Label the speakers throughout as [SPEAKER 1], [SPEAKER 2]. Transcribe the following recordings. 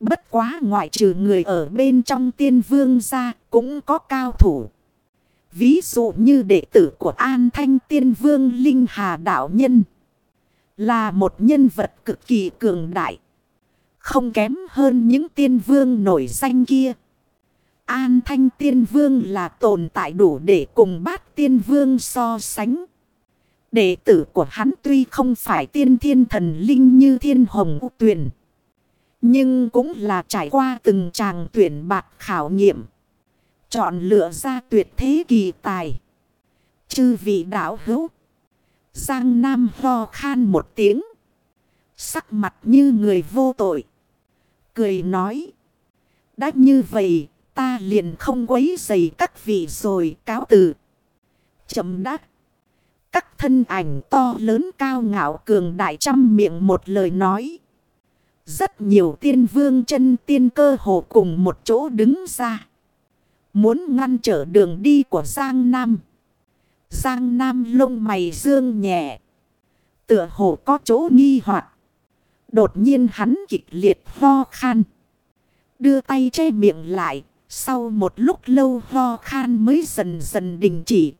[SPEAKER 1] Bất quá ngoại trừ người ở bên trong tiên vương ra cũng có cao thủ. Ví dụ như đệ tử của An Thanh Tiên Vương Linh Hà Đạo Nhân. Là một nhân vật cực kỳ cường đại. Không kém hơn những tiên vương nổi danh kia. An Thanh Tiên Vương là tồn tại đủ để cùng bát tiên vương so sánh. Đệ tử của hắn tuy không phải tiên thiên thần linh như thiên hồng u tuyển. Nhưng cũng là trải qua từng tràng tuyển bạc khảo nghiệm. Chọn lựa ra tuyệt thế kỳ tài. Chư vị đạo hữu. Giang Nam ho khan một tiếng. Sắc mặt như người vô tội. Cười nói. Đã như vậy, ta liền không quấy dày các vị rồi cáo từ. Chậm đắc. Các thân ảnh to lớn cao ngạo cường đại trăm miệng một lời nói. Rất nhiều tiên vương chân tiên cơ hồ cùng một chỗ đứng ra. Muốn ngăn trở đường đi của Giang Nam. Giang Nam lông mày dương nhẹ. Tựa hồ có chỗ nghi hoặc Đột nhiên hắn kịch liệt ho khan. Đưa tay che miệng lại. Sau một lúc lâu ho khan mới dần dần đình chỉ.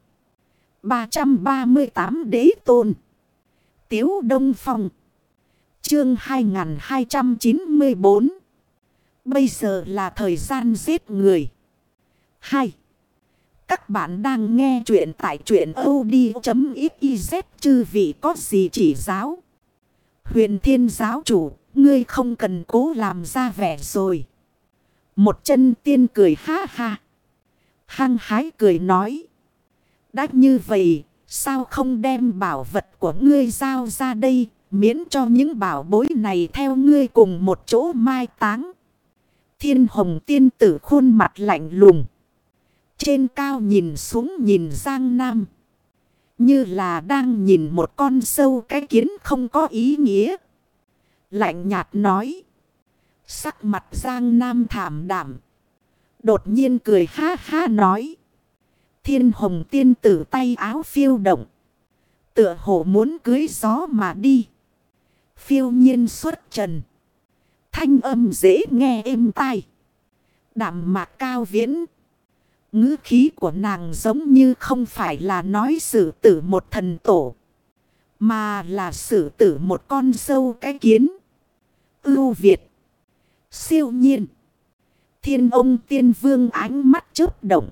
[SPEAKER 1] 338 đế tôn. Tiếu Đông Phong. Chương 2294. Bây giờ là thời gian giết người. 2. Các bạn đang nghe chuyện tại chuyện od.xyz chư vị có gì chỉ giáo. Huyền thiên giáo chủ, ngươi không cần cố làm ra vẻ rồi. Một chân tiên cười ha ha. Hăng hái cười nói. Đã như vậy, sao không đem bảo vật của ngươi giao ra đây, miễn cho những bảo bối này theo ngươi cùng một chỗ mai táng. Thiên hồng tiên tử khuôn mặt lạnh lùng. Trên cao nhìn xuống nhìn Giang Nam. Như là đang nhìn một con sâu cái kiến không có ý nghĩa. Lạnh nhạt nói. Sắc mặt Giang Nam thảm đảm. Đột nhiên cười ha ha nói. Thiên hồng tiên tử tay áo phiêu động. Tựa hồ muốn cưới gió mà đi. Phiêu nhiên xuất trần. Thanh âm dễ nghe êm tai. Đảm mạc cao viễn. ngữ khí của nàng giống như không phải là nói sử tử một thần tổ. Mà là sử tử một con sâu cái kiến. Ưu Việt. Siêu nhiên. Thiên ông tiên vương ánh mắt chớp động.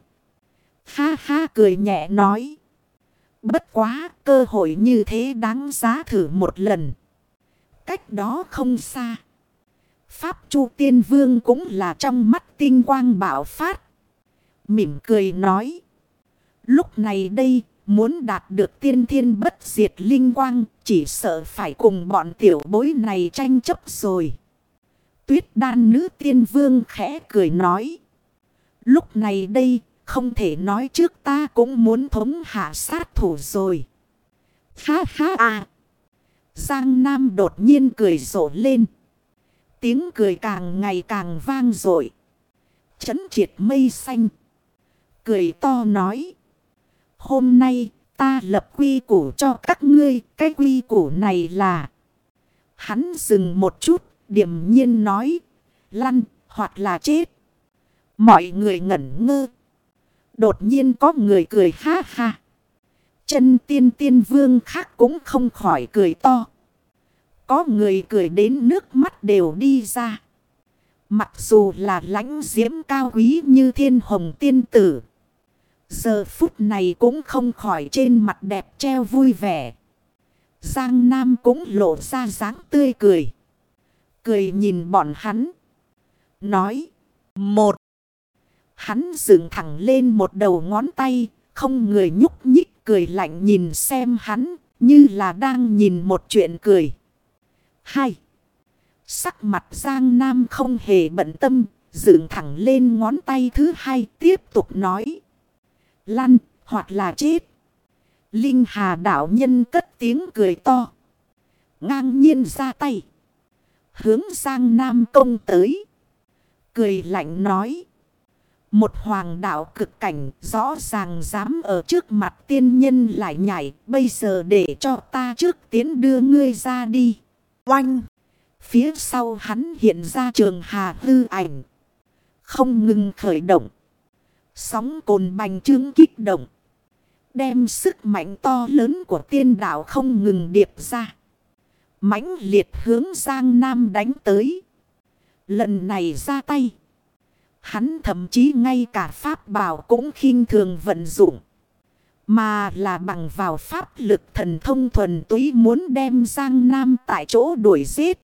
[SPEAKER 1] Ha ha cười nhẹ nói. Bất quá cơ hội như thế đáng giá thử một lần. Cách đó không xa. Pháp chu tiên vương cũng là trong mắt tinh quang bảo phát. Mỉm cười nói. Lúc này đây, muốn đạt được tiên thiên bất diệt linh quang, chỉ sợ phải cùng bọn tiểu bối này tranh chấp rồi. Tuyết đan nữ tiên vương khẽ cười nói. Lúc này đây, không thể nói trước ta cũng muốn thống hạ sát thủ rồi. Ha ha à. Giang Nam đột nhiên cười rộ lên. Tiếng cười càng ngày càng vang dội Chấn triệt mây xanh. Cười to nói. Hôm nay, ta lập quy củ cho các ngươi. Cái quy củ này là. Hắn dừng một chút. Điểm nhiên nói. Lăn, hoặc là chết. Mọi người ngẩn ngơ. Đột nhiên có người cười ha ha. Chân tiên tiên vương khác cũng không khỏi cười to. Có người cười đến nước mắt đều đi ra. Mặc dù là lãnh diễm cao quý như thiên hồng tiên tử. Giờ phút này cũng không khỏi trên mặt đẹp treo vui vẻ. Giang Nam cũng lộ ra dáng tươi cười. Cười nhìn bọn hắn. Nói. Một. Hắn dựng thẳng lên một đầu ngón tay. Không người nhúc nhích cười lạnh nhìn xem hắn. Như là đang nhìn một chuyện cười. Hai. Sắc mặt Giang Nam không hề bận tâm. Dựng thẳng lên ngón tay thứ hai, tiếp tục nói. Lăn hoặc là chết. Linh Hà đạo nhân cất tiếng cười to. Ngang nhiên ra tay. Hướng Giang Nam công tới. Cười lạnh nói. Một hoàng đạo cực cảnh, rõ ràng dám ở trước mặt tiên nhân lại nhảy. Bây giờ để cho ta trước tiến đưa ngươi ra đi. Oanh! Phía sau hắn hiện ra trường hà hư ảnh. Không ngừng khởi động. Sóng cồn bành trướng kích động. Đem sức mạnh to lớn của tiên đạo không ngừng điệp ra. mãnh liệt hướng Giang Nam đánh tới. Lần này ra tay. Hắn thậm chí ngay cả pháp bảo cũng khinh thường vận dụng. Mà là bằng vào pháp lực thần thông thuần túy muốn đem Giang Nam tại chỗ đuổi giết.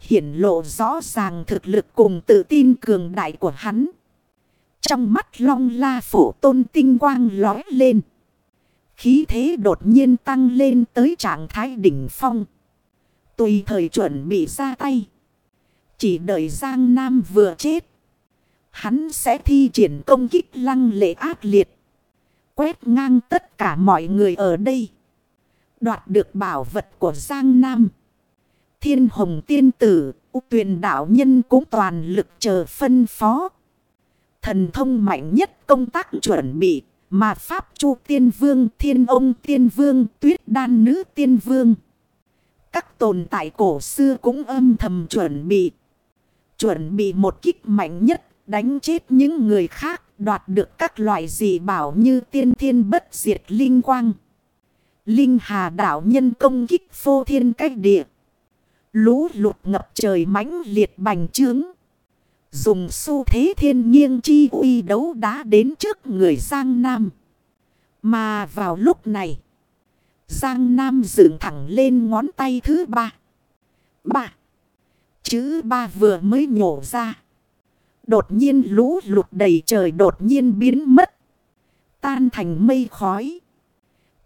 [SPEAKER 1] Hiển lộ rõ ràng thực lực cùng tự tin cường đại của hắn. Trong mắt long la phủ tôn tinh quang lói lên. Khí thế đột nhiên tăng lên tới trạng thái đỉnh phong. Tùy thời chuẩn bị ra tay. Chỉ đợi Giang Nam vừa chết. Hắn sẽ thi triển công kích lăng lệ ác liệt. Quét ngang tất cả mọi người ở đây. Đoạt được bảo vật của Giang Nam. Thiên hồng tiên tử, tuyền đạo nhân cũng toàn lực chờ phân phó. Thần thông mạnh nhất công tác chuẩn bị, mà Pháp Chu Tiên Vương, Thiên Ông Tiên Vương, Tuyết Đan Nữ Tiên Vương. Các tồn tại cổ xưa cũng âm thầm chuẩn bị. Chuẩn bị một kích mạnh nhất, đánh chết những người khác, đoạt được các loại dị bảo như tiên thiên bất diệt linh quang. Linh hà đạo nhân công kích phô thiên cách địa. Lũ lụt ngập trời mãnh liệt bành trướng. Dùng xu thế thiên nhiên chi uy đấu đá đến trước người Giang Nam. Mà vào lúc này. Giang Nam dựng thẳng lên ngón tay thứ ba. Ba. Chữ ba vừa mới nhổ ra. Đột nhiên lũ lụt đầy trời đột nhiên biến mất. Tan thành mây khói.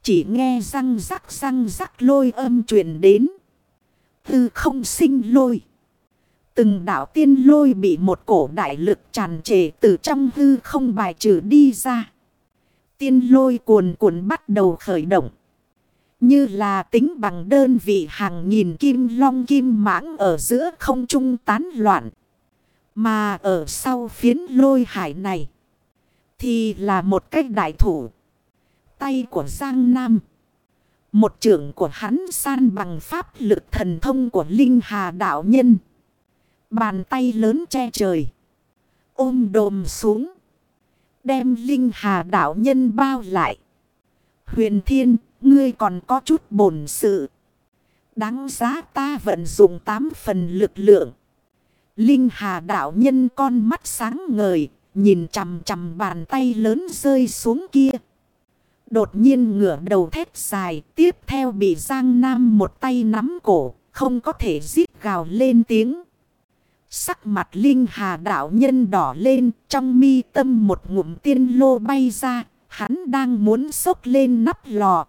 [SPEAKER 1] Chỉ nghe răng rắc răng rắc lôi âm truyền đến. Tư không sinh lôi. Từng đảo tiên lôi bị một cổ đại lực tràn trề từ trong hư không bài trừ đi ra. Tiên lôi cuồn cuộn bắt đầu khởi động. Như là tính bằng đơn vị hàng nghìn kim long kim mãng ở giữa không trung tán loạn. Mà ở sau phiến lôi hải này. Thì là một cách đại thủ. Tay của Giang Nam. Một trưởng của hắn san bằng pháp lực thần thông của Linh Hà Đạo Nhân. Bàn tay lớn che trời. Ôm đồm xuống. Đem Linh Hà Đạo Nhân bao lại. Huyền Thiên, ngươi còn có chút bổn sự. Đáng giá ta vận dụng tám phần lực lượng. Linh Hà Đạo Nhân con mắt sáng ngời. Nhìn chằm chằm bàn tay lớn rơi xuống kia. Đột nhiên ngửa đầu thét dài. Tiếp theo bị Giang Nam một tay nắm cổ. Không có thể giết gào lên tiếng. Sắc mặt Linh Hà đạo nhân đỏ lên, trong mi tâm một ngụm tiên lô bay ra, hắn đang muốn sốc lên nắp lò.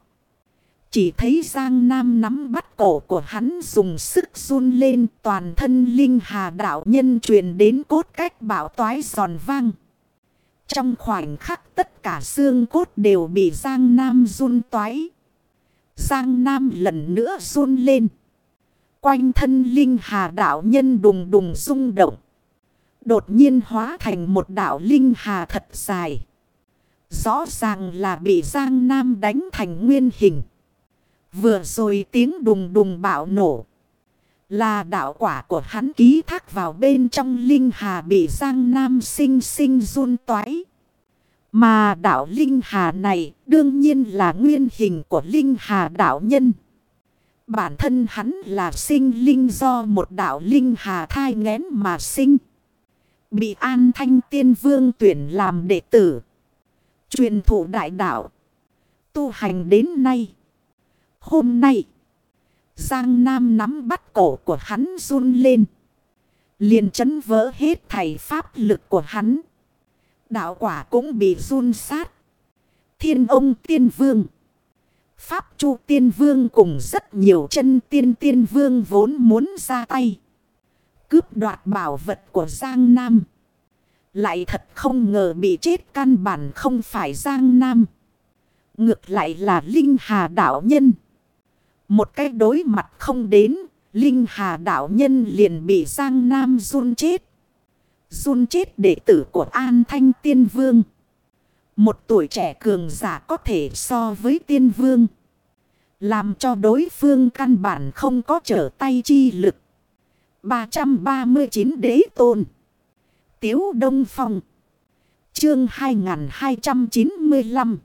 [SPEAKER 1] Chỉ thấy Giang Nam nắm bắt cổ của hắn dùng sức run lên, toàn thân Linh Hà đạo nhân truyền đến cốt cách bảo toái giòn vang. Trong khoảnh khắc tất cả xương cốt đều bị Giang Nam run toái. Giang Nam lần nữa run lên. Quanh thân linh hà đạo nhân đùng đùng rung động. Đột nhiên hóa thành một đạo linh hà thật dài. Rõ ràng là bị Giang Nam đánh thành nguyên hình. Vừa rồi tiếng đùng đùng bạo nổ. Là đạo quả của hắn ký thác vào bên trong linh hà bị Giang Nam sinh sinh run toái. Mà đạo linh hà này đương nhiên là nguyên hình của linh hà đạo nhân. Bản thân hắn là sinh linh do một đạo linh hà thai ngén mà sinh. Bị an thanh tiên vương tuyển làm đệ tử. Truyền thụ đại đạo. Tu hành đến nay. Hôm nay. Giang Nam nắm bắt cổ của hắn run lên. Liền chấn vỡ hết thầy pháp lực của hắn. Đạo quả cũng bị run sát. Thiên ông tiên vương. Pháp Chu Tiên Vương cùng rất nhiều chân tiên tiên vương vốn muốn ra tay. Cướp đoạt bảo vật của Giang Nam. Lại thật không ngờ bị chết căn bản không phải Giang Nam. Ngược lại là Linh Hà Đạo Nhân. Một cái đối mặt không đến, Linh Hà Đạo Nhân liền bị Giang Nam run chết. Run chết đệ tử của An Thanh Tiên Vương. Một tuổi trẻ cường giả có thể so với tiên vương. Làm cho đối phương căn bản không có trở tay chi lực. 339 đế tôn. Tiếu Đông Phong. Chương 2295.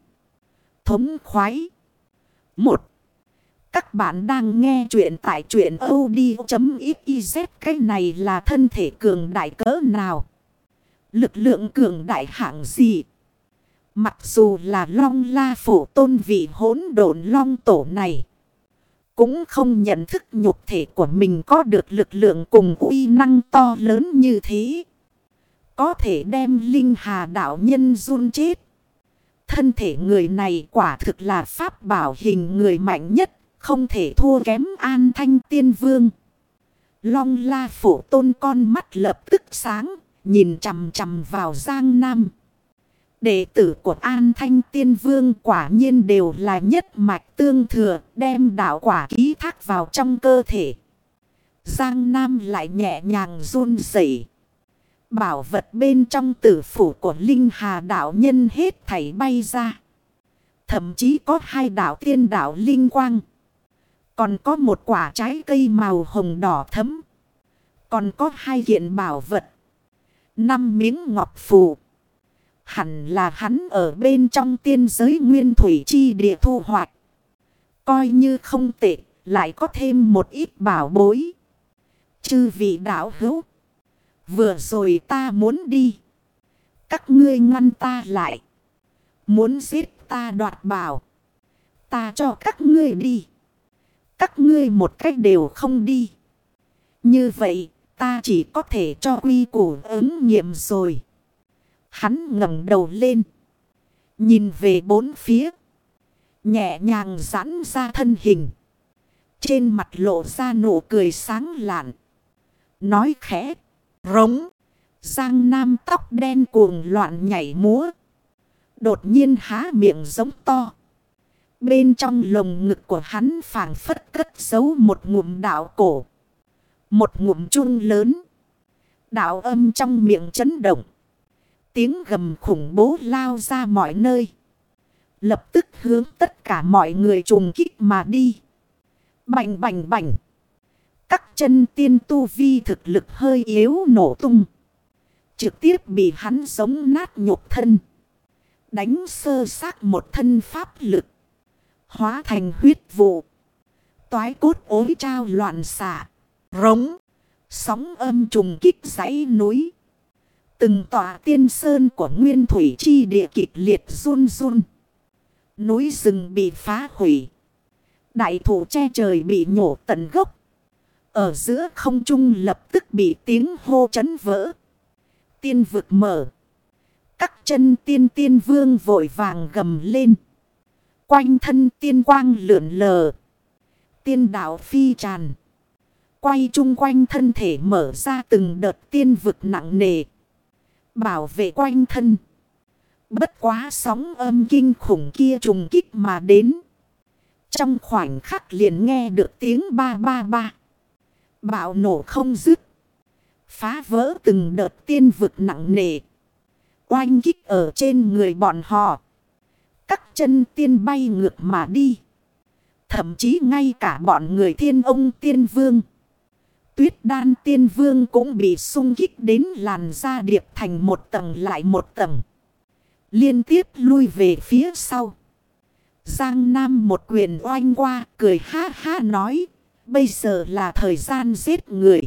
[SPEAKER 1] Thống khoái. 1. Các bạn đang nghe chuyện tại chuyện od.xyz. Cái này là thân thể cường đại cỡ nào? Lực lượng cường đại hạng gì? Mặc dù là long la phổ tôn vị hỗn độn long tổ này. Cũng không nhận thức nhục thể của mình có được lực lượng cùng uy năng to lớn như thế. Có thể đem linh hà đạo nhân run chết. Thân thể người này quả thực là pháp bảo hình người mạnh nhất. Không thể thua kém an thanh tiên vương. Long la phổ tôn con mắt lập tức sáng. Nhìn chầm chầm vào Giang Nam. Đệ tử của An Thanh Tiên Vương quả nhiên đều là nhất mạch tương thừa, đem đạo quả ký thác vào trong cơ thể. Giang Nam lại nhẹ nhàng run rẩy. Bảo vật bên trong tử phủ của Linh Hà đạo nhân hết thảy bay ra. Thậm chí có hai đạo tiên đạo Linh Quang. Còn có một quả trái cây màu hồng đỏ thấm. Còn có hai kiện bảo vật. Năm miếng ngọc phù. Hẳn là hắn ở bên trong tiên giới nguyên thủy chi địa thu hoạch. Coi như không tệ, lại có thêm một ít bảo bối. Chư vị đạo hữu. Vừa rồi ta muốn đi. Các ngươi ngăn ta lại. Muốn giết ta đoạt bảo. Ta cho các ngươi đi. Các ngươi một cách đều không đi. Như vậy, ta chỉ có thể cho quy củ ứng nghiệm rồi. Hắn ngẩng đầu lên. Nhìn về bốn phía. Nhẹ nhàng giãn ra thân hình. Trên mặt lộ ra nụ cười sáng lạn. Nói khẽ. Rống. Giang nam tóc đen cuồng loạn nhảy múa. Đột nhiên há miệng giống to. Bên trong lồng ngực của hắn phảng phất cất giấu một ngụm đạo cổ. Một ngụm chun lớn. Đạo âm trong miệng chấn động. Tiếng gầm khủng bố lao ra mọi nơi. Lập tức hướng tất cả mọi người trùng kích mà đi. Bành bành bành. Các chân tiên tu vi thực lực hơi yếu nổ tung. Trực tiếp bị hắn sống nát nhục thân. Đánh sơ xác một thân pháp lực. Hóa thành huyết vụ. Toái cốt ối trao loạn xạ. Rống. Sóng âm trùng kích dãy núi. Từng tòa tiên sơn của nguyên thủy chi địa kịch liệt run run. Núi rừng bị phá hủy. Đại thủ che trời bị nhổ tận gốc. Ở giữa không trung lập tức bị tiếng hô chấn vỡ. Tiên vực mở. Các chân tiên tiên vương vội vàng gầm lên. Quanh thân tiên quang lượn lờ. Tiên đạo phi tràn. Quay chung quanh thân thể mở ra từng đợt tiên vực nặng nề. Bảo vệ quanh thân. Bất quá sóng âm kinh khủng kia trùng kích mà đến. Trong khoảnh khắc liền nghe được tiếng ba ba ba. Bạo nổ không dứt. Phá vỡ từng đợt tiên vực nặng nề. Oanh kích ở trên người bọn họ. Các chân tiên bay ngược mà đi. Thậm chí ngay cả bọn người thiên ông tiên vương. Tuyết đan tiên vương cũng bị sung kích đến làn da điệp thành một tầng lại một tầng. Liên tiếp lui về phía sau. Giang Nam một quyền oanh qua, cười ha ha nói. Bây giờ là thời gian giết người.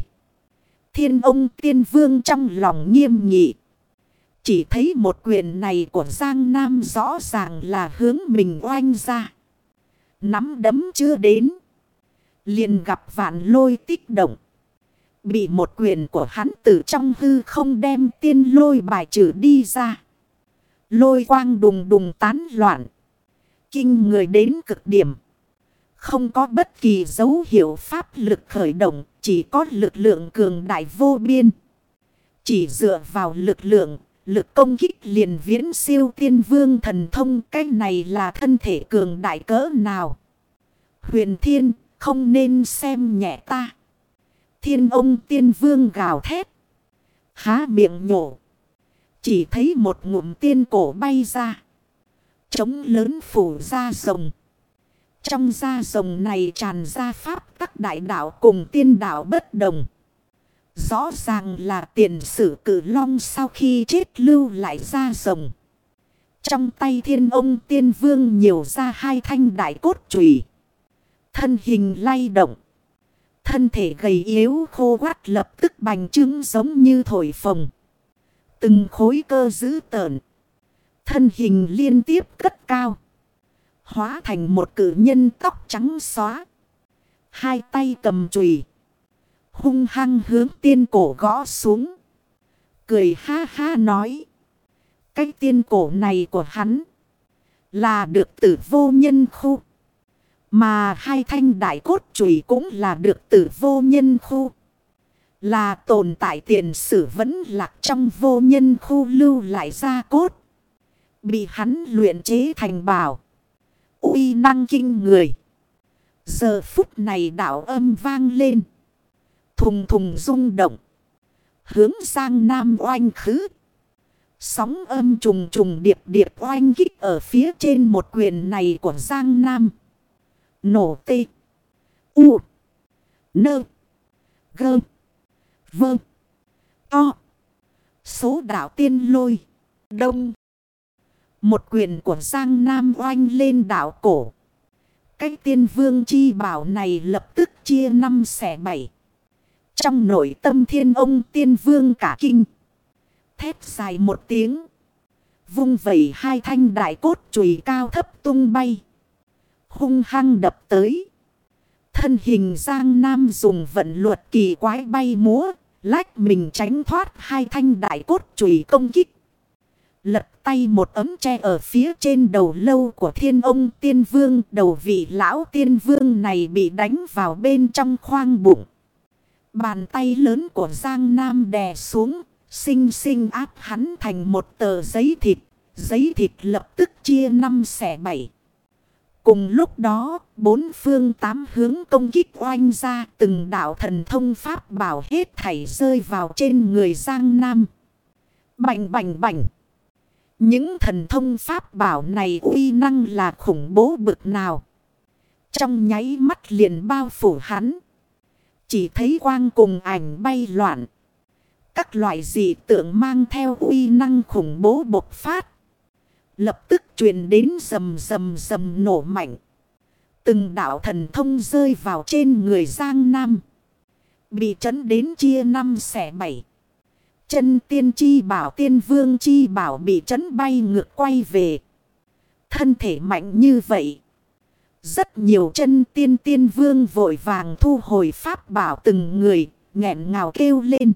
[SPEAKER 1] Thiên ông tiên vương trong lòng nghiêm nghị. Chỉ thấy một quyền này của Giang Nam rõ ràng là hướng mình oanh ra. Nắm đấm chưa đến. Liền gặp vạn lôi tích động. Bị một quyền của hắn từ trong hư không đem tiên lôi bài trừ đi ra. Lôi quang đùng đùng tán loạn. Kinh người đến cực điểm. Không có bất kỳ dấu hiệu pháp lực khởi động. Chỉ có lực lượng cường đại vô biên. Chỉ dựa vào lực lượng. Lực công kích liền viễn siêu tiên vương thần thông. Cái này là thân thể cường đại cỡ nào. Huyền thiên, không nên xem nhẹ ta. Thiên ông tiên vương gào thét. Há miệng nhổ. Chỉ thấy một ngụm tiên cổ bay ra. Trống lớn phủ ra rồng. Trong da rồng này tràn ra pháp các đại đạo cùng tiên đạo bất đồng. Rõ ràng là tiền sử cử long sau khi chết lưu lại ra rồng. Trong tay thiên ông tiên vương nhiều ra hai thanh đại cốt trùy. Thân hình lay động. Thân thể gầy yếu khô quát lập tức bành trướng giống như thổi phồng. Từng khối cơ dữ tợn. Thân hình liên tiếp cất cao. Hóa thành một cử nhân tóc trắng xóa. Hai tay cầm chùy Hung hăng hướng tiên cổ gõ xuống. Cười ha ha nói. Cái tiên cổ này của hắn. Là được tử vô nhân khu. Mà hai thanh đại cốt chùy cũng là được tử vô nhân khu. Là tồn tại tiền sử vẫn lạc trong vô nhân khu lưu lại ra cốt. Bị hắn luyện chế thành bảo. uy năng kinh người. Giờ phút này đạo âm vang lên. Thùng thùng rung động. Hướng sang nam oanh khứ. Sóng âm trùng trùng điệp điệp oanh kích ở phía trên một quyền này của Giang Nam. Nổ tê. U. Nơ. Gơ. Vơ. To. Số đảo tiên lôi. Đông. Một quyền của Giang Nam oanh lên đảo cổ. cách tiên vương chi bảo này lập tức chia năm xẻ bảy. Trong nội tâm thiên ông tiên vương cả kinh. Thép dài một tiếng. Vung vẩy hai thanh đại cốt chùy cao thấp tung bay. Hung hăng đập tới. Thân hình Giang Nam dùng vận luật kỳ quái bay múa. Lách mình tránh thoát hai thanh đại cốt chùy công kích. Lật tay một ấm tre ở phía trên đầu lâu của thiên ông tiên vương. Đầu vị lão tiên vương này bị đánh vào bên trong khoang bụng. Bàn tay lớn của Giang Nam đè xuống, xinh xinh áp hắn thành một tờ giấy thịt. Giấy thịt lập tức chia năm xẻ bảy. Cùng lúc đó, bốn phương tám hướng công kích oanh ra từng đạo thần thông pháp bảo hết thảy rơi vào trên người Giang Nam. Bành bành bành. Những thần thông pháp bảo này uy năng là khủng bố bực nào. Trong nháy mắt liền bao phủ hắn. Chỉ thấy quang cùng ảnh bay loạn. Các loại dị tượng mang theo uy năng khủng bố bộc phát. Lập tức truyền đến rầm rầm rầm nổ mạnh. Từng đạo thần thông rơi vào trên người Giang Nam. Bị chấn đến chia năm xẻ bảy. Chân tiên chi bảo, tiên vương chi bảo bị chấn bay ngược quay về. Thân thể mạnh như vậy. Rất nhiều chân tiên tiên vương vội vàng thu hồi pháp bảo từng người, nghẹn ngào kêu lên.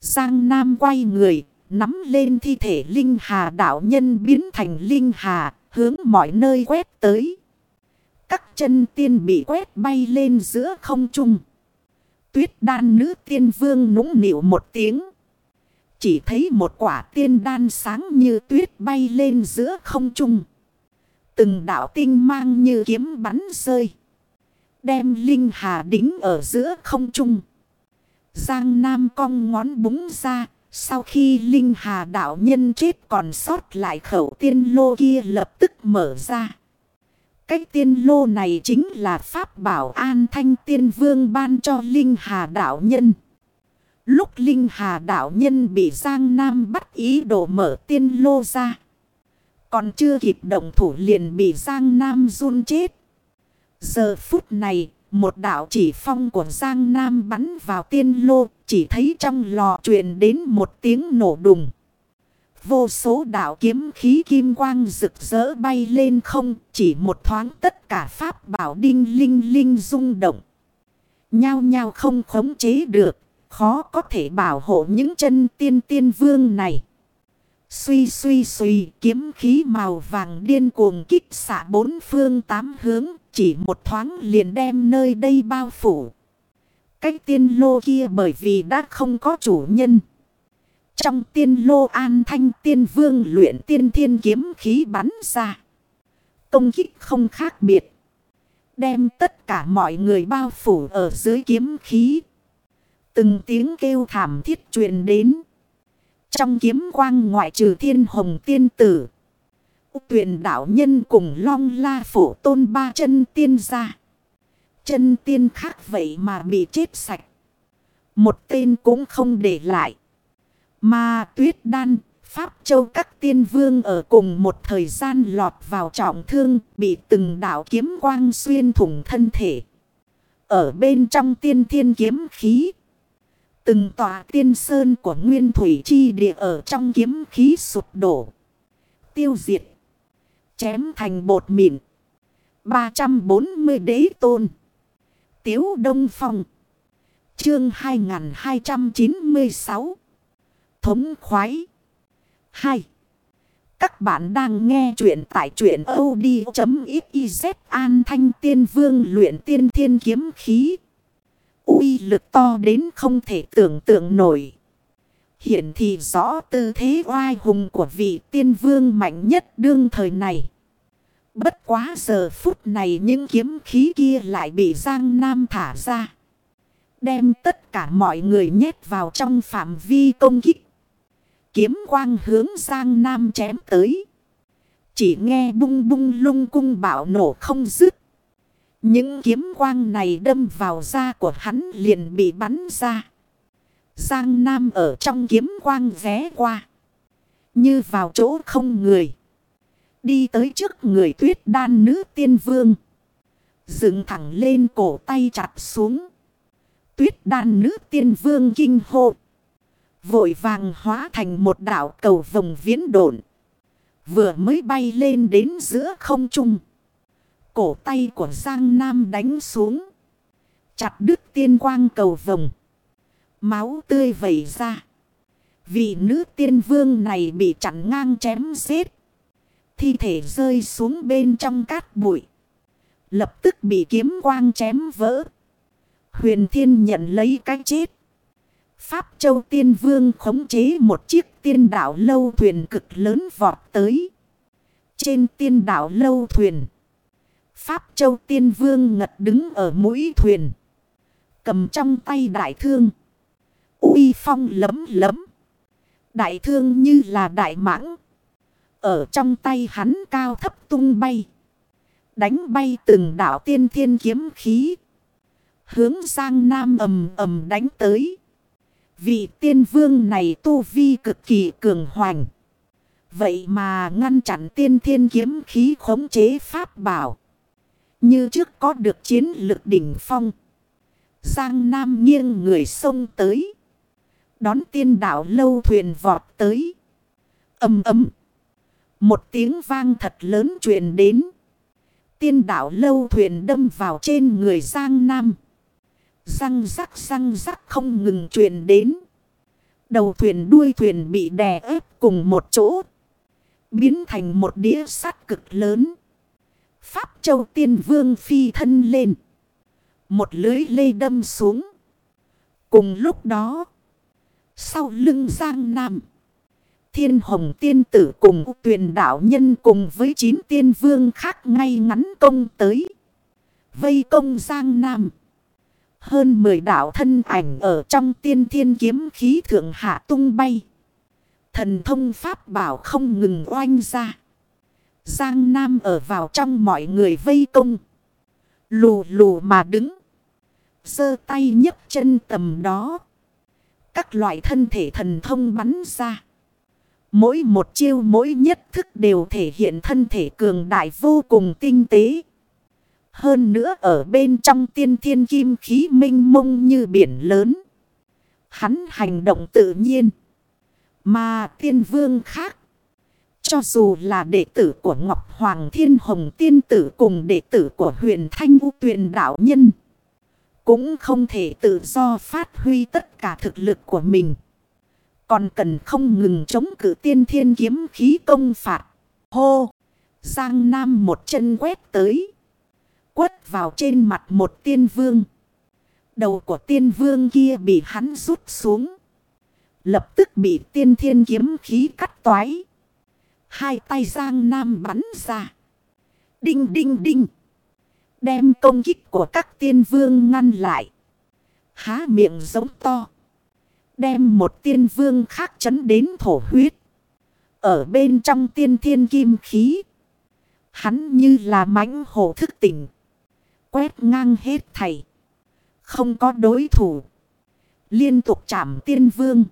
[SPEAKER 1] Giang Nam quay người, nắm lên thi thể Linh Hà đạo nhân biến thành Linh Hà, hướng mọi nơi quét tới. Các chân tiên bị quét bay lên giữa không trung. Tuyết đan nữ tiên vương nũng nịu một tiếng. Chỉ thấy một quả tiên đan sáng như tuyết bay lên giữa không trung. Từng đạo tinh mang như kiếm bắn rơi. Đem Linh Hà đính ở giữa không trung. Giang Nam cong ngón búng ra. Sau khi Linh Hà đạo nhân chết còn sót lại khẩu tiên lô kia lập tức mở ra. Cái tiên lô này chính là pháp bảo an thanh tiên vương ban cho Linh Hà đạo nhân. Lúc Linh Hà đạo nhân bị Giang Nam bắt ý đồ mở tiên lô ra. Còn chưa kịp động thủ liền bị Giang Nam run chết. Giờ phút này, một đạo chỉ phong của Giang Nam bắn vào tiên lô, chỉ thấy trong lò truyền đến một tiếng nổ đùng. Vô số đạo kiếm khí kim quang rực rỡ bay lên không, chỉ một thoáng tất cả pháp bảo đinh linh linh rung động. Nhao nhao không khống chế được, khó có thể bảo hộ những chân tiên tiên vương này. Suy suy suy, kiếm khí màu vàng điên cuồng kích xạ bốn phương tám hướng. Chỉ một thoáng liền đem nơi đây bao phủ. cách tiên lô kia bởi vì đã không có chủ nhân. Trong tiên lô an thanh tiên vương luyện tiên thiên kiếm khí bắn ra. Công kích không khác biệt. Đem tất cả mọi người bao phủ ở dưới kiếm khí. Từng tiếng kêu thảm thiết truyền đến. Trong kiếm quang ngoại trừ thiên hồng tiên tử. Tuyển đạo nhân cùng long la phổ tôn ba chân tiên ra. Chân tiên khác vậy mà bị chết sạch. Một tên cũng không để lại. Mà tuyết đan, Pháp Châu các tiên vương ở cùng một thời gian lọt vào trọng thương, bị từng đạo kiếm quang xuyên thủng thân thể. Ở bên trong tiên thiên kiếm khí. Từng tòa tiên sơn của nguyên thủy chi địa ở trong kiếm khí sụp đổ. Tiêu diệt. Chém thành bột mịn. 340 đế tôn. Tiếu Đông Phong. Chương 2296. Thống khoái. 2. Các bạn đang nghe chuyện tại chuyện od.xyz an thanh tiên vương luyện tiên thiên kiếm khí uy lực to đến không thể tưởng tượng nổi. Hiện thì rõ tư thế oai hùng của vị tiên vương mạnh nhất đương thời này. Bất quá giờ phút này những kiếm khí kia lại bị Giang Nam thả ra. Đem tất cả mọi người nhét vào trong phạm vi công kích. Kiếm quang hướng Giang Nam chém tới. Chỉ nghe bung bung lung cung bạo nổ không dứt. Những kiếm quang này đâm vào da của hắn liền bị bắn ra. Giang Nam ở trong kiếm quang vé qua. Như vào chỗ không người. Đi tới trước người tuyết đan nữ tiên vương. Dựng thẳng lên cổ tay chặt xuống. Tuyết đan nữ tiên vương kinh hộ. Vội vàng hóa thành một đảo cầu vồng viễn độn. Vừa mới bay lên đến giữa không trung. Cổ tay của Giang Nam đánh xuống. Chặt đứt tiên quang cầu vồng. Máu tươi vẩy ra. Vị nữ tiên vương này bị chặn ngang chém giết. Thi thể rơi xuống bên trong cát bụi. Lập tức bị kiếm quang chém vỡ. Huyền thiên nhận lấy cái chết. Pháp Châu Tiên Vương khống chế một chiếc tiên đảo lâu thuyền cực lớn vọt tới. Trên tiên đảo lâu thuyền. Pháp Châu Tiên Vương ngật đứng ở mũi thuyền. Cầm trong tay đại thương. uy phong lấm lấm. Đại thương như là đại mãng. Ở trong tay hắn cao thấp tung bay. Đánh bay từng đảo tiên thiên kiếm khí. Hướng sang nam ầm ầm đánh tới. Vị tiên vương này tu vi cực kỳ cường hoành. Vậy mà ngăn chặn tiên thiên kiếm khí khống chế pháp bảo. Như trước có được chiến lực đỉnh phong. Giang Nam nghiêng người sông tới. Đón tiên đảo lâu thuyền vọt tới. Âm ấm. Một tiếng vang thật lớn truyền đến. Tiên đảo lâu thuyền đâm vào trên người Giang Nam. Răng rắc răng rắc không ngừng truyền đến. Đầu thuyền đuôi thuyền bị đè ép cùng một chỗ. Biến thành một đĩa sắt cực lớn. Pháp châu tiên vương phi thân lên. Một lưới lê đâm xuống. Cùng lúc đó. Sau lưng Giang Nam. Thiên hồng tiên tử cùng tuyển đạo nhân cùng với chín tiên vương khác ngay ngắn công tới. Vây công Giang Nam. Hơn 10 đạo thân ảnh ở trong tiên thiên kiếm khí thượng hạ tung bay. Thần thông pháp bảo không ngừng oanh ra. Giang Nam ở vào trong mọi người vây công. Lù lù mà đứng. Sơ tay nhấc chân tầm đó. Các loại thân thể thần thông bắn ra. Mỗi một chiêu mỗi nhất thức đều thể hiện thân thể cường đại vô cùng tinh tế. Hơn nữa ở bên trong tiên thiên kim khí minh mông như biển lớn. Hắn hành động tự nhiên. Mà tiên vương khác. Cho dù là đệ tử của Ngọc Hoàng Thiên Hồng Tiên Tử cùng đệ tử của huyền Thanh U Tuyền Đạo Nhân. Cũng không thể tự do phát huy tất cả thực lực của mình. Còn cần không ngừng chống cử tiên thiên kiếm khí công phạt. Hô! Giang Nam một chân quét tới. Quất vào trên mặt một tiên vương. Đầu của tiên vương kia bị hắn rút xuống. Lập tức bị tiên thiên kiếm khí cắt toái. Hai tay Giang Nam bắn ra. Đinh đinh đinh. Đem công kích của các tiên vương ngăn lại. Há miệng giống to. Đem một tiên vương khác chấn đến thổ huyết. Ở bên trong tiên thiên kim khí. Hắn như là mãnh hổ thức tỉnh. Quét ngang hết thầy. Không có đối thủ. Liên tục chạm tiên vương.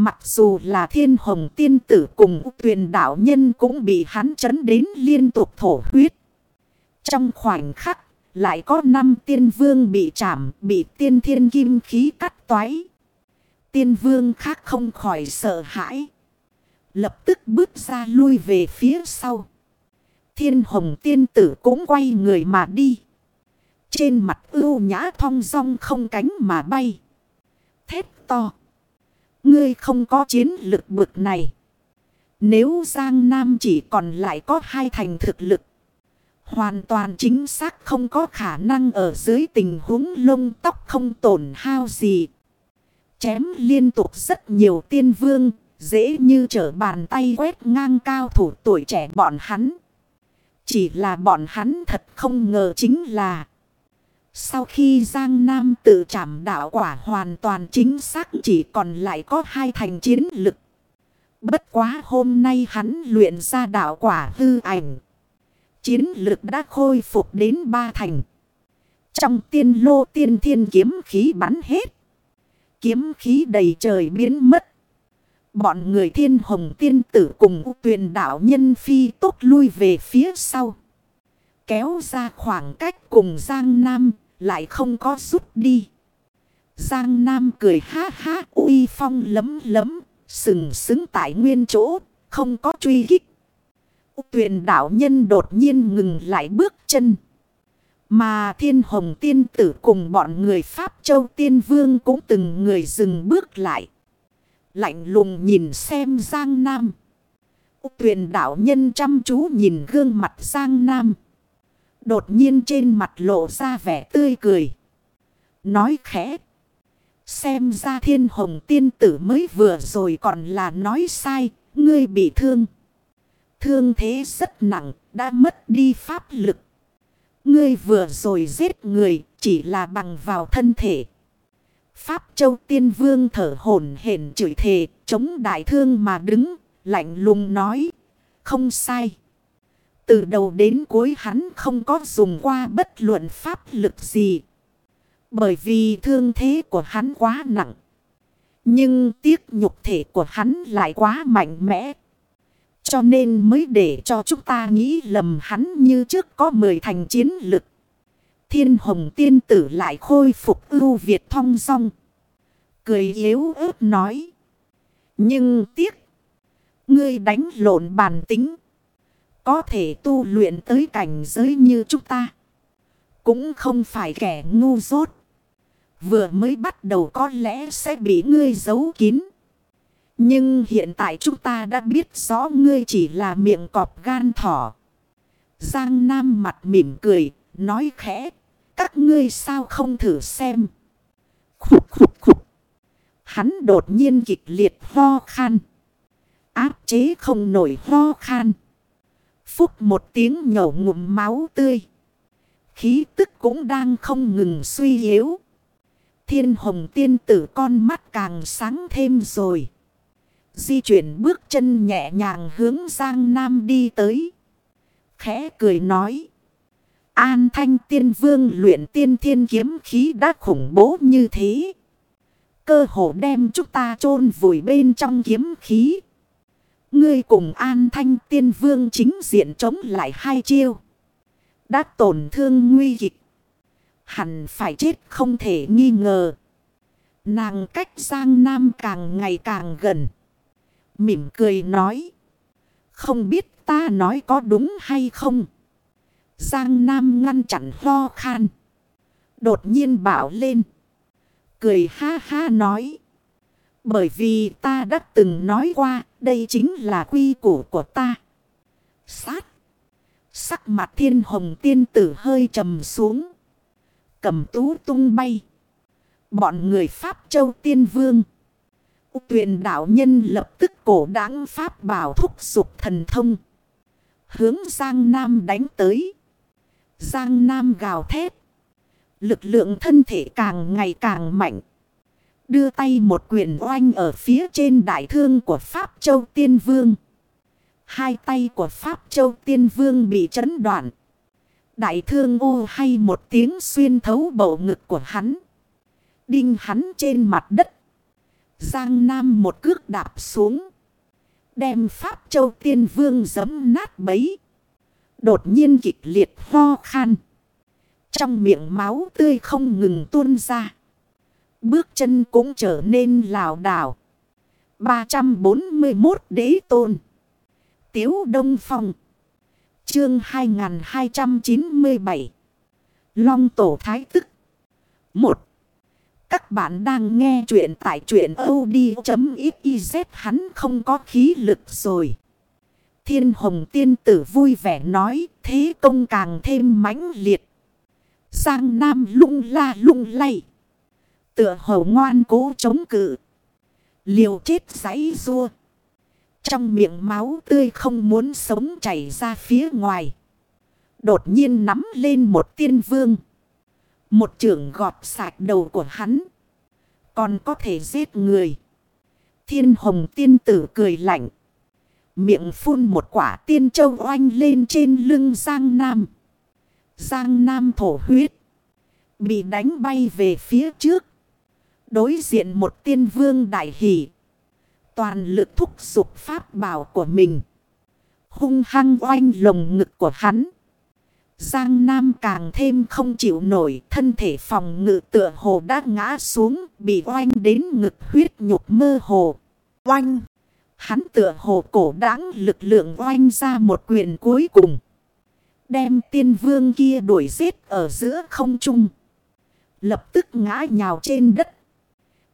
[SPEAKER 1] Mặc dù là thiên hồng tiên tử cùng tuyền đạo nhân cũng bị hắn chấn đến liên tục thổ huyết. Trong khoảnh khắc, lại có năm tiên vương bị chạm, bị tiên thiên kim khí cắt toái. Tiên vương khác không khỏi sợ hãi. Lập tức bước ra lui về phía sau. Thiên hồng tiên tử cũng quay người mà đi. Trên mặt ưu nhã thong dong không cánh mà bay. Thét to. Ngươi không có chiến lực bực này. Nếu Giang Nam chỉ còn lại có hai thành thực lực. Hoàn toàn chính xác không có khả năng ở dưới tình huống lông tóc không tổn hao gì. Chém liên tục rất nhiều tiên vương, dễ như trở bàn tay quét ngang cao thủ tuổi trẻ bọn hắn. Chỉ là bọn hắn thật không ngờ chính là sau khi Giang Nam tự trảm đạo quả hoàn toàn chính xác chỉ còn lại có hai thành chiến lực. Bất quá hôm nay hắn luyện ra đạo quả hư ảnh. Chiến lực đã khôi phục đến ba thành. Trong tiên lô tiên thiên kiếm khí bắn hết. Kiếm khí đầy trời biến mất. Bọn người thiên hồng tiên tử cùng tuyền đạo nhân phi tốt lui về phía sau. Kéo ra khoảng cách cùng Giang Nam lại không có rút đi. Giang Nam cười ha ha uy phong lấm lấm, sừng sững tại nguyên chỗ, không có truy kích. Tuyền đạo nhân đột nhiên ngừng lại bước chân. Mà thiên hồng tiên tử cùng bọn người Pháp Châu Tiên Vương cũng từng người dừng bước lại. Lạnh lùng nhìn xem Giang Nam. Tuyền đạo nhân chăm chú nhìn gương mặt Giang Nam. Đột nhiên trên mặt lộ ra vẻ tươi cười. Nói khẽ. Xem ra thiên hồng tiên tử mới vừa rồi còn là nói sai. Ngươi bị thương. Thương thế rất nặng. Đã mất đi pháp lực. Ngươi vừa rồi giết người. Chỉ là bằng vào thân thể. Pháp châu tiên vương thở hổn hển chửi thề. Chống đại thương mà đứng. Lạnh lùng nói. Không sai. Từ đầu đến cuối hắn không có dùng qua bất luận pháp lực gì. Bởi vì thương thế của hắn quá nặng. Nhưng tiếc nhục thể của hắn lại quá mạnh mẽ. Cho nên mới để cho chúng ta nghĩ lầm hắn như trước có mười thành chiến lực. Thiên hồng tiên tử lại khôi phục ưu việt thong song. Cười yếu ớt nói. Nhưng tiếc. Ngươi đánh lộn bản tính. Có thể tu luyện tới cảnh giới như chúng ta. Cũng không phải kẻ ngu dốt. Vừa mới bắt đầu có lẽ sẽ bị ngươi giấu kín. Nhưng hiện tại chúng ta đã biết rõ ngươi chỉ là miệng cọp gan thỏ. Giang Nam mặt mỉm cười, nói khẽ. Các ngươi sao không thử xem. Khục khục khục. Hắn đột nhiên kịch liệt ho khan. Áp chế không nổi ho khan. Phúc một tiếng nhổ ngụm máu tươi. Khí tức cũng đang không ngừng suy yếu. Thiên hồng tiên tử con mắt càng sáng thêm rồi. Di chuyển bước chân nhẹ nhàng hướng Giang Nam đi tới. Khẽ cười nói. An thanh tiên vương luyện tiên thiên kiếm khí đã khủng bố như thế. Cơ hồ đem chúng ta chôn vùi bên trong kiếm khí. Ngươi cùng an thanh tiên vương chính diện chống lại hai chiêu. Đã tổn thương nguy kịch. Hẳn phải chết không thể nghi ngờ. Nàng cách Giang Nam càng ngày càng gần. Mỉm cười nói. Không biết ta nói có đúng hay không. Giang Nam ngăn chặn lo khan. Đột nhiên bảo lên. Cười ha ha nói. Bởi vì ta đã từng nói qua, đây chính là quy củ của ta. Sát. Sắc mặt thiên hồng tiên tử hơi trầm xuống. Cầm tú tung bay. Bọn người Pháp Châu Tiên Vương. Tuyền đạo nhân lập tức cổ đáng Pháp bảo thúc dục thần thông. Hướng Giang Nam đánh tới. Giang Nam gào thét. Lực lượng thân thể càng ngày càng mạnh. Đưa tay một quyền oanh ở phía trên đại thương của Pháp Châu Tiên Vương. Hai tay của Pháp Châu Tiên Vương bị chấn đoạn. Đại thương ô hay một tiếng xuyên thấu bầu ngực của hắn. Đinh hắn trên mặt đất. Giang Nam một cước đạp xuống. Đem Pháp Châu Tiên Vương giấm nát bấy. Đột nhiên kịch liệt ho khan. Trong miệng máu tươi không ngừng tuôn ra. Bước chân cũng trở nên lảo đảo. 341 đế tôn. Tiếu Đông Phong. Chương 2297. Long Tổ Thái Tức. 1. Các bạn đang nghe chuyện tại chuyện od.xyz hắn không có khí lực rồi. Thiên Hồng Tiên Tử vui vẻ nói, thế công càng thêm mãnh liệt. sang Nam lung la lung lay. Tựa hồ ngoan cố chống cự. Liều chết giấy rua. Trong miệng máu tươi không muốn sống chảy ra phía ngoài. Đột nhiên nắm lên một tiên vương. Một trưởng gọt sạch đầu của hắn. Còn có thể giết người. Thiên hồng tiên tử cười lạnh. Miệng phun một quả tiên châu oanh lên trên lưng Giang Nam. Giang Nam thổ huyết. Bị đánh bay về phía trước. Đối diện một tiên vương đại hỷ. Toàn lực thúc giục pháp bảo của mình. Hung hăng oanh lồng ngực của hắn. Giang Nam càng thêm không chịu nổi. Thân thể phòng ngự tựa hồ đã ngã xuống. Bị oanh đến ngực huyết nhục mơ hồ. Oanh! Hắn tựa hồ cổ đáng lực lượng oanh ra một quyền cuối cùng. Đem tiên vương kia đuổi giết ở giữa không trung. Lập tức ngã nhào trên đất.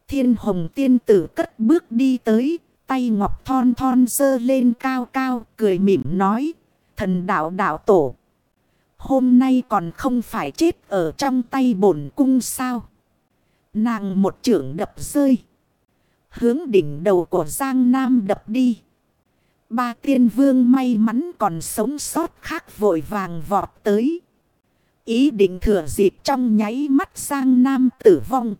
[SPEAKER 1] Thiên hồng tiên tử cất bước đi tới. Tay ngọc thon thon dơ lên cao cao. Cười mỉm nói. Thần đạo đạo tổ. Hôm nay còn không phải chết ở trong tay bổn cung sao. Nàng một trưởng đập rơi. Hướng đỉnh đầu của Giang Nam đập đi. Ba tiên vương may mắn còn sống sót khác vội vàng vọt tới. Ý định thừa dịp trong nháy mắt Giang Nam tử vong.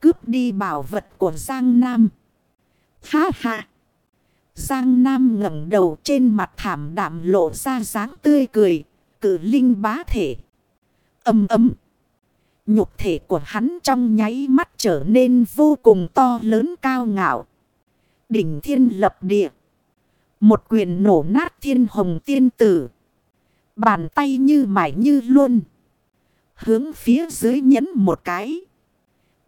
[SPEAKER 1] Cướp đi bảo vật của Giang Nam. Ha ha! Giang Nam ngẩng đầu trên mặt thảm đạm lộ ra dáng tươi cười. Cử linh bá thể. Âm ấm. Nhục thể của hắn trong nháy mắt trở nên vô cùng to lớn cao ngạo. Đỉnh thiên lập địa. Một quyền nổ nát thiên hồng tiên tử. Bàn tay như mải như luôn. Hướng phía dưới nhấn một cái.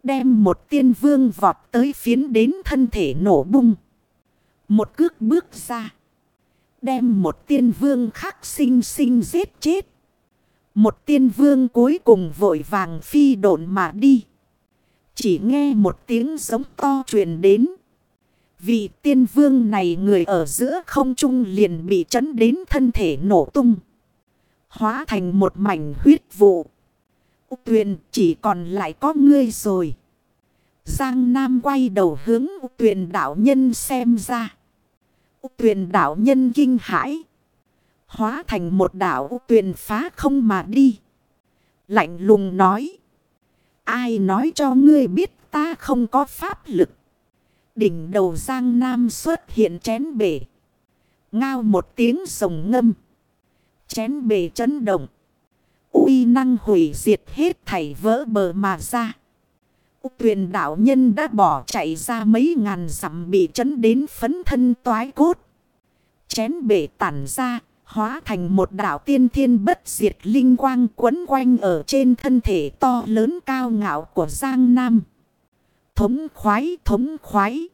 [SPEAKER 1] Đem một tiên vương vọt tới phiến đến thân thể nổ bung. Một cước bước ra. Đem một tiên vương khác sinh sinh giết chết. Một tiên vương cuối cùng vội vàng phi độn mà đi. Chỉ nghe một tiếng giống to truyền đến. Vị tiên vương này người ở giữa không trung liền bị chấn đến thân thể nổ tung. Hóa thành một mảnh huyết vụ. Tuyền chỉ còn lại có ngươi rồi. Giang Nam quay đầu hướng tuyền đạo nhân xem ra. Tuyền đạo nhân kinh hãi. Hóa thành một đạo tuyền phá không mà đi. Lạnh lùng nói. Ai nói cho ngươi biết ta không có pháp lực. Đỉnh đầu Giang Nam xuất hiện chén bể. Ngao một tiếng sồng ngâm. Chén bể chấn động uy năng hủy diệt hết thảy vỡ bờ mà ra. Tuyền đạo nhân đã bỏ chạy ra mấy ngàn dặm bị chấn đến phấn thân toái cốt. Chén bể tản ra, hóa thành một đạo tiên thiên bất diệt linh quang quấn quanh ở trên thân thể to lớn cao ngạo của Giang Nam. Thống khoái, thống khoái.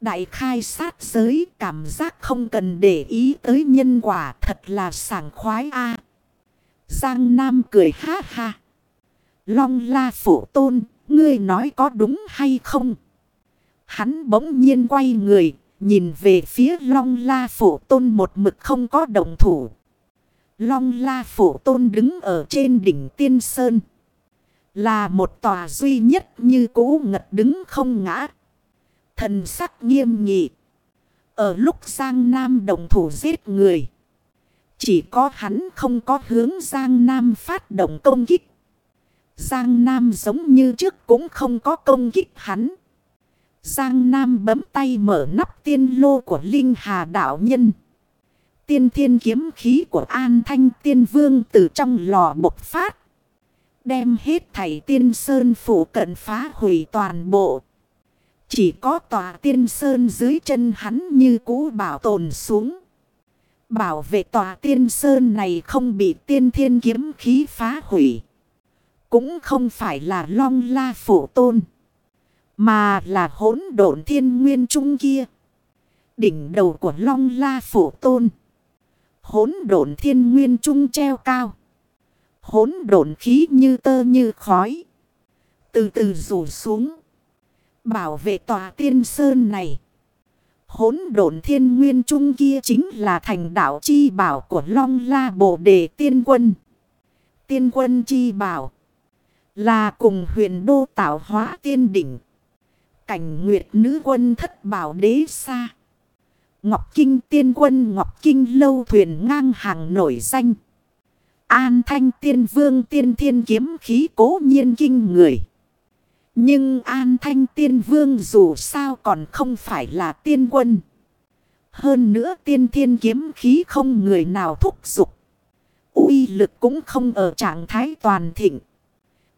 [SPEAKER 1] Đại khai sát giới cảm giác không cần để ý tới nhân quả thật là sảng khoái a Giang Nam cười ha ha. Long la phổ tôn, ngươi nói có đúng hay không? Hắn bỗng nhiên quay người, nhìn về phía long la phổ tôn một mực không có đồng thủ. Long la phổ tôn đứng ở trên đỉnh tiên sơn. Là một tòa duy nhất như cũ ngật đứng không ngã. Thần sắc nghiêm nghị. Ở lúc Giang Nam đồng thủ giết người. Chỉ có hắn không có hướng Giang Nam phát động công kích. Giang Nam giống như trước cũng không có công kích hắn. Giang Nam bấm tay mở nắp tiên lô của Linh Hà Đạo Nhân. Tiên thiên kiếm khí của An Thanh Tiên Vương từ trong lò bộc phát. Đem hết thảy tiên sơn phủ cận phá hủy toàn bộ. Chỉ có tòa tiên sơn dưới chân hắn như cũ bảo tồn xuống. Bảo vệ tòa tiên sơn này không bị tiên thiên kiếm khí phá hủy. Cũng không phải là long la phổ tôn. Mà là hỗn độn thiên nguyên trung kia. Đỉnh đầu của long la phổ tôn. Hỗn độn thiên nguyên trung treo cao. Hỗn độn khí như tơ như khói. Từ từ rủ xuống. Bảo vệ tòa tiên sơn này. Hỗn độn thiên nguyên trung kia chính là thành đạo chi bảo của Long La Bồ Đề Tiên Quân. Tiên Quân chi bảo. Là cùng huyền đô tạo hóa tiên đỉnh. Cảnh nguyệt nữ quân thất bảo đế xa. Ngọc Kinh tiên quân Ngọc Kinh lâu thuyền ngang hàng nổi danh. An thanh tiên vương tiên thiên kiếm khí cố nhiên kinh người. Nhưng An Thanh Tiên Vương dù sao còn không phải là tiên quân. Hơn nữa tiên thiên kiếm khí không người nào thúc giục. uy lực cũng không ở trạng thái toàn thịnh.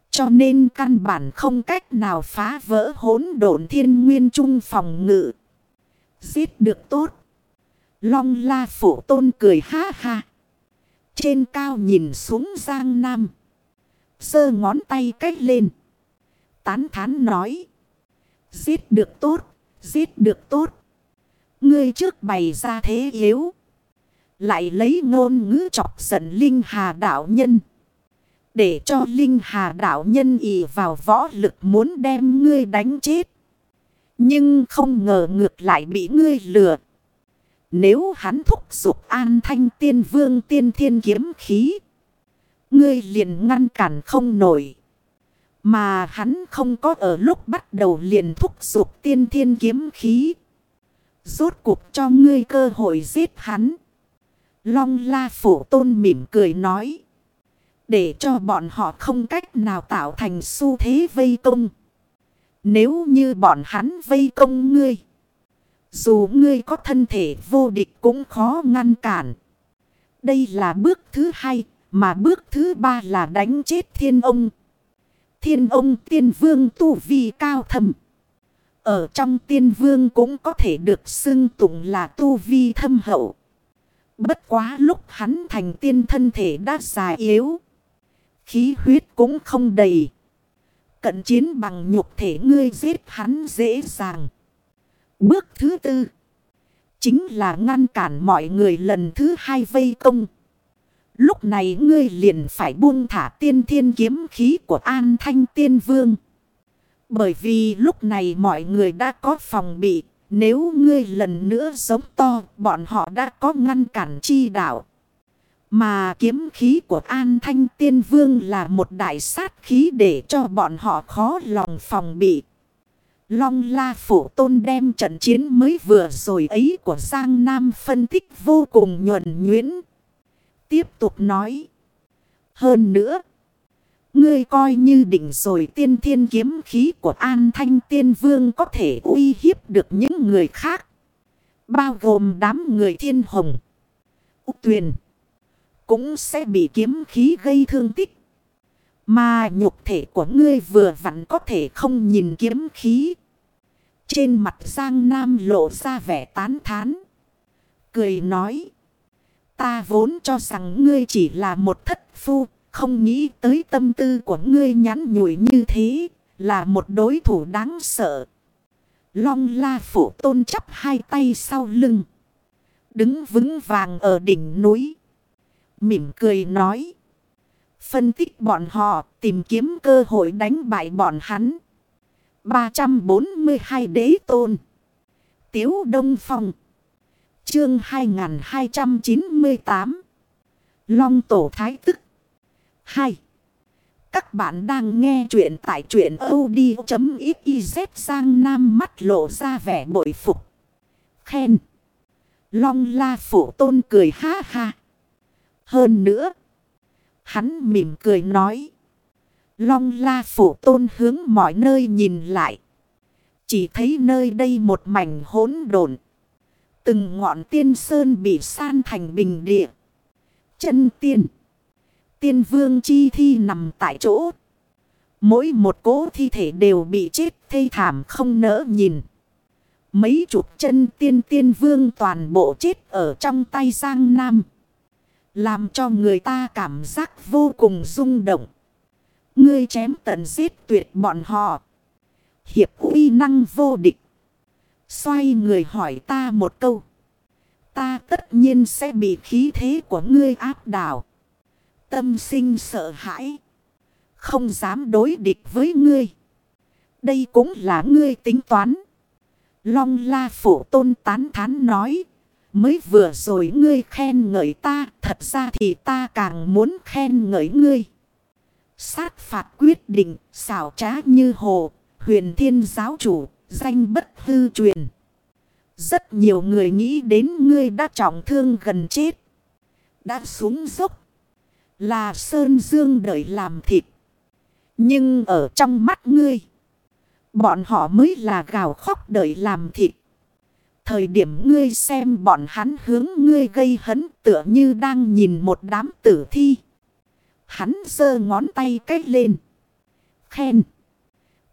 [SPEAKER 1] Cho nên căn bản không cách nào phá vỡ hỗn độn thiên nguyên trung phòng ngự. Giết được tốt. Long la phổ tôn cười ha ha. Trên cao nhìn xuống giang nam. Sơ ngón tay cách lên tán thán nói. Giết được tốt, giết được tốt. Ngươi trước bày ra thế yếu. Lại lấy ngôn ngữ chọc giận Linh Hà đạo nhân. Để cho Linh Hà đạo nhân ỷ vào võ lực muốn đem ngươi đánh chết. Nhưng không ngờ ngược lại bị ngươi lừa. Nếu hắn thúc giục an thanh tiên vương tiên thiên kiếm khí. Ngươi liền ngăn cản không nổi. Mà hắn không có ở lúc bắt đầu liền thúc giục tiên thiên kiếm khí. Rốt cuộc cho ngươi cơ hội giết hắn. Long la phổ tôn mỉm cười nói. Để cho bọn họ không cách nào tạo thành xu thế vây công. Nếu như bọn hắn vây công ngươi. Dù ngươi có thân thể vô địch cũng khó ngăn cản. Đây là bước thứ hai. Mà bước thứ ba là đánh chết thiên ông. Thiên ông tiên vương tu vi cao thầm. Ở trong tiên vương cũng có thể được xưng tụng là tu vi thâm hậu. Bất quá lúc hắn thành tiên thân thể đã già yếu. Khí huyết cũng không đầy. Cận chiến bằng nhục thể ngươi giết hắn dễ dàng. Bước thứ tư. Chính là ngăn cản mọi người lần thứ hai vây công. Lúc này ngươi liền phải buông thả tiên thiên kiếm khí của An Thanh Tiên Vương. Bởi vì lúc này mọi người đã có phòng bị. Nếu ngươi lần nữa giống to, bọn họ đã có ngăn cản chi đạo. Mà kiếm khí của An Thanh Tiên Vương là một đại sát khí để cho bọn họ khó lòng phòng bị. Long La phủ Tôn đem trận chiến mới vừa rồi ấy của Giang Nam phân tích vô cùng nhuẩn nhuyễn tiếp tục nói. Hơn nữa, ngươi coi như định rồi tiên thiên kiếm khí của An Thanh Tiên Vương có thể uy hiếp được những người khác. Bao gồm đám người thiên hồng. Úc tuyền. Cũng sẽ bị kiếm khí gây thương tích. Mà nhục thể của ngươi vừa vặn có thể không nhìn kiếm khí. Trên mặt Giang Nam lộ ra vẻ tán thán. Cười nói. Ta vốn cho rằng ngươi chỉ là một thất phu, không nghĩ tới tâm tư của ngươi nhắn nhủi như thế, là một đối thủ đáng sợ. Long la phủ tôn chắp hai tay sau lưng. Đứng vững vàng ở đỉnh núi. Mỉm cười nói. Phân tích bọn họ tìm kiếm cơ hội đánh bại bọn hắn. 342 đế tôn. Tiếu Đông Phong. Chương 2298 Long Tổ Thái Tức 2. Các bạn đang nghe chuyện tại chuyện od.xyz sang nam mắt lộ ra vẻ bội phục. Khen. Long la phủ tôn cười ha ha. Hơn nữa. Hắn mỉm cười nói. Long la phủ tôn hướng mọi nơi nhìn lại. Chỉ thấy nơi đây một mảnh hỗn độn. Từng ngọn tiên sơn bị san thành bình địa. Chân tiên. Tiên vương chi thi nằm tại chỗ. Mỗi một cố thi thể đều bị chết, thê thảm không nỡ nhìn. Mấy chục chân tiên tiên vương toàn bộ chết ở trong tay Giang Nam. Làm cho người ta cảm giác vô cùng rung động. Ngươi chém tận giết tuyệt bọn họ. Hiệp uy năng vô địch. Xoay người hỏi ta một câu. Ta tất nhiên sẽ bị khí thế của ngươi áp đảo. Tâm sinh sợ hãi. Không dám đối địch với ngươi. Đây cũng là ngươi tính toán. Long la phổ tôn tán thán nói. Mới vừa rồi ngươi khen ngợi ta. Thật ra thì ta càng muốn khen ngợi ngươi. Sát phạt quyết định. xảo trá như hồ. Huyền thiên giáo chủ. Danh bất hư truyền. Rất nhiều người nghĩ đến ngươi đã trọng thương gần chết. Đã xuống dốc. Là Sơn Dương đợi làm thịt. Nhưng ở trong mắt ngươi. Bọn họ mới là gào khóc đợi làm thịt. Thời điểm ngươi xem bọn hắn hướng ngươi gây hấn tựa như đang nhìn một đám tử thi. Hắn giơ ngón tay cách lên. Khen.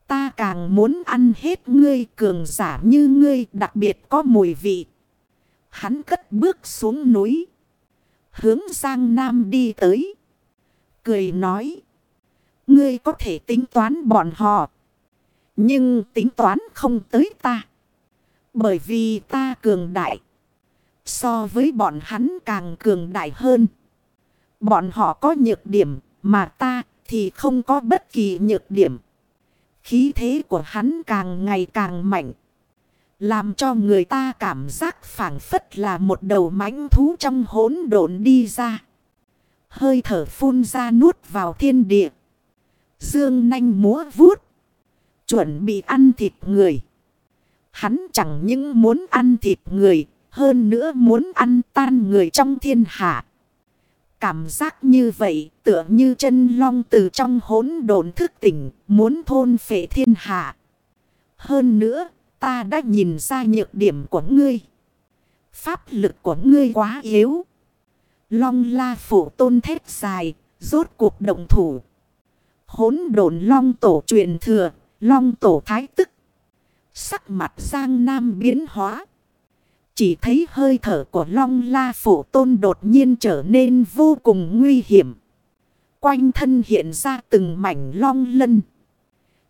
[SPEAKER 1] Ta càng muốn ăn hết ngươi cường giả như ngươi, đặc biệt có mùi vị. Hắn cất bước xuống núi. Hướng sang Nam đi tới. Cười nói. Ngươi có thể tính toán bọn họ. Nhưng tính toán không tới ta. Bởi vì ta cường đại. So với bọn hắn càng cường đại hơn. Bọn họ có nhược điểm mà ta thì không có bất kỳ nhược điểm. Khí thế của hắn càng ngày càng mạnh. Làm cho người ta cảm giác phảng phất là một đầu mãnh thú trong hỗn độn đi ra. Hơi thở phun ra nuốt vào thiên địa. Dương nanh múa vuốt. Chuẩn bị ăn thịt người. Hắn chẳng những muốn ăn thịt người. Hơn nữa muốn ăn tan người trong thiên hạ. Cảm giác như vậy tựa như chân long từ trong hỗn độn thức tỉnh. Muốn thôn phệ thiên hạ. Hơn nữa ta đã nhìn ra nhược điểm của ngươi. Pháp lực của ngươi quá yếu. Long la phủ tôn thép dài, rốt cuộc động thủ. Hốn đồn long tổ truyền thừa, long tổ thái tức. Sắc mặt Giang Nam biến hóa. Chỉ thấy hơi thở của long la Phổ tôn đột nhiên trở nên vô cùng nguy hiểm. Quanh thân hiện ra từng mảnh long lân.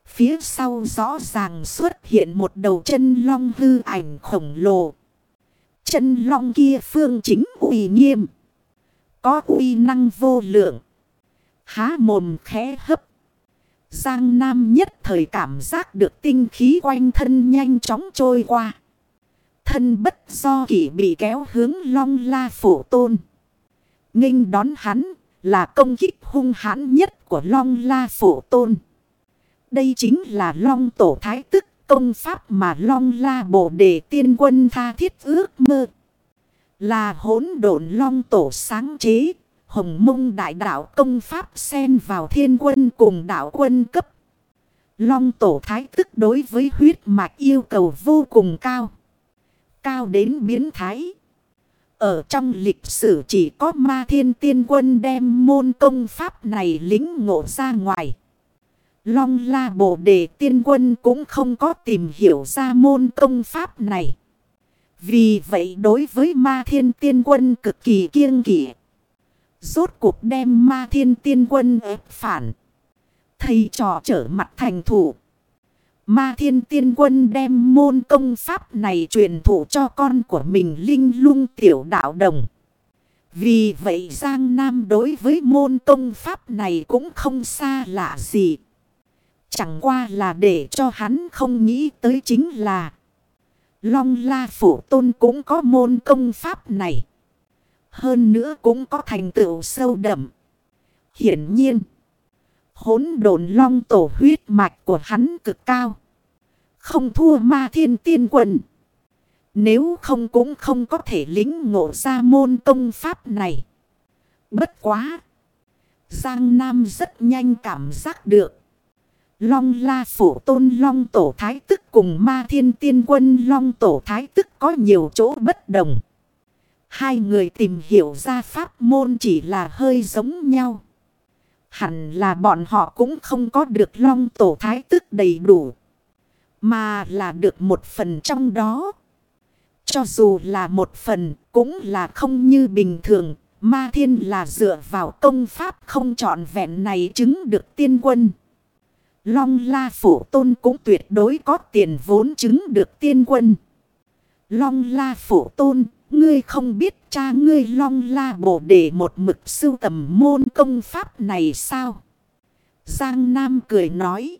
[SPEAKER 1] Phía sau rõ ràng xuất hiện một đầu chân long hư ảnh khổng lồ. Chân long kia phương chính uy nghiêm. Có uy năng vô lượng. Há mồm khẽ hấp. Giang Nam nhất thời cảm giác được tinh khí quanh thân nhanh chóng trôi qua. Thân bất do kỷ bị kéo hướng long la phổ tôn. nghênh đón hắn là công kích hung hãn nhất của long la phổ tôn. Đây chính là long tổ thái tức công pháp mà long la bổ đề tiên quân tha thiết ước mơ. Là hỗn độn long tổ sáng chế, hồng mông đại đạo công pháp xen vào thiên quân cùng đạo quân cấp. Long tổ thái tức đối với huyết mạch yêu cầu vô cùng cao. Cao đến biến thái. Ở trong lịch sử chỉ có ma thiên tiên quân đem môn công pháp này lính ngộ ra ngoài. Long la bộ đề tiên quân cũng không có tìm hiểu ra môn công pháp này. Vì vậy đối với ma thiên tiên quân cực kỳ kiêng kỵ. Rốt cuộc đem ma thiên tiên quân ép phản. Thầy trò trở mặt thành thủ. Ma thiên tiên quân đem môn công pháp này truyền thụ cho con của mình linh lung tiểu đạo đồng. Vì vậy Giang Nam đối với môn công pháp này cũng không xa lạ gì. Chẳng qua là để cho hắn không nghĩ tới chính là Long La Phủ Tôn cũng có môn công pháp này. Hơn nữa cũng có thành tựu sâu đậm. Hiển nhiên, hốn đồn long tổ huyết mạch của hắn cực cao. Không thua ma thiên tiên quần. Nếu không cũng không có thể lính ngộ ra môn công pháp này. Bất quá. Giang Nam rất nhanh cảm giác được. Long la phủ tôn long tổ thái tức cùng ma thiên tiên quân long tổ thái tức có nhiều chỗ bất đồng. Hai người tìm hiểu ra pháp môn chỉ là hơi giống nhau. Hẳn là bọn họ cũng không có được long tổ thái tức đầy đủ. Mà là được một phần trong đó. Cho dù là một phần cũng là không như bình thường. Ma thiên là dựa vào công pháp không trọn vẹn này chứng được tiên quân. Long la phủ tôn cũng tuyệt đối có tiền vốn chứng được tiên quân. Long la phủ tôn, ngươi không biết cha ngươi long la bổ để một mực sưu tầm môn công pháp này sao? Giang Nam cười nói.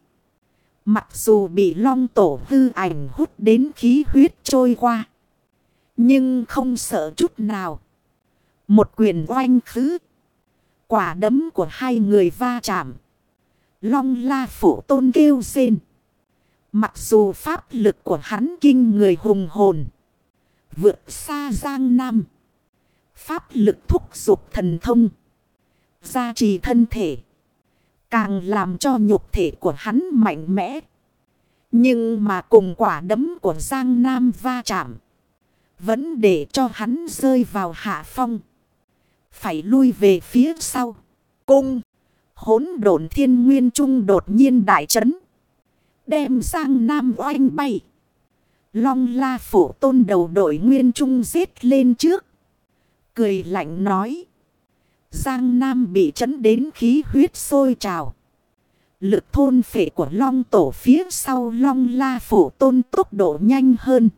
[SPEAKER 1] Mặc dù bị long tổ hư ảnh hút đến khí huyết trôi qua. Nhưng không sợ chút nào. Một quyền oanh khứ. Quả đấm của hai người va chạm. Long la phủ tôn kêu rên. Mặc dù pháp lực của hắn kinh người hùng hồn. Vượt xa Giang Nam. Pháp lực thúc dục thần thông. Gia trì thân thể. Càng làm cho nhục thể của hắn mạnh mẽ. Nhưng mà cùng quả đấm của Giang Nam va chạm. Vẫn để cho hắn rơi vào hạ phong. Phải lui về phía sau. Cung. Hốn độn thiên nguyên trung đột nhiên đại chấn. Đem giang Nam oanh bay. Long la phủ tôn đầu đội nguyên trung giết lên trước. Cười lạnh nói. Giang Nam bị chấn đến khí huyết sôi trào. Lực thôn phệ của long tổ phía sau long la phủ tôn tốc độ nhanh hơn.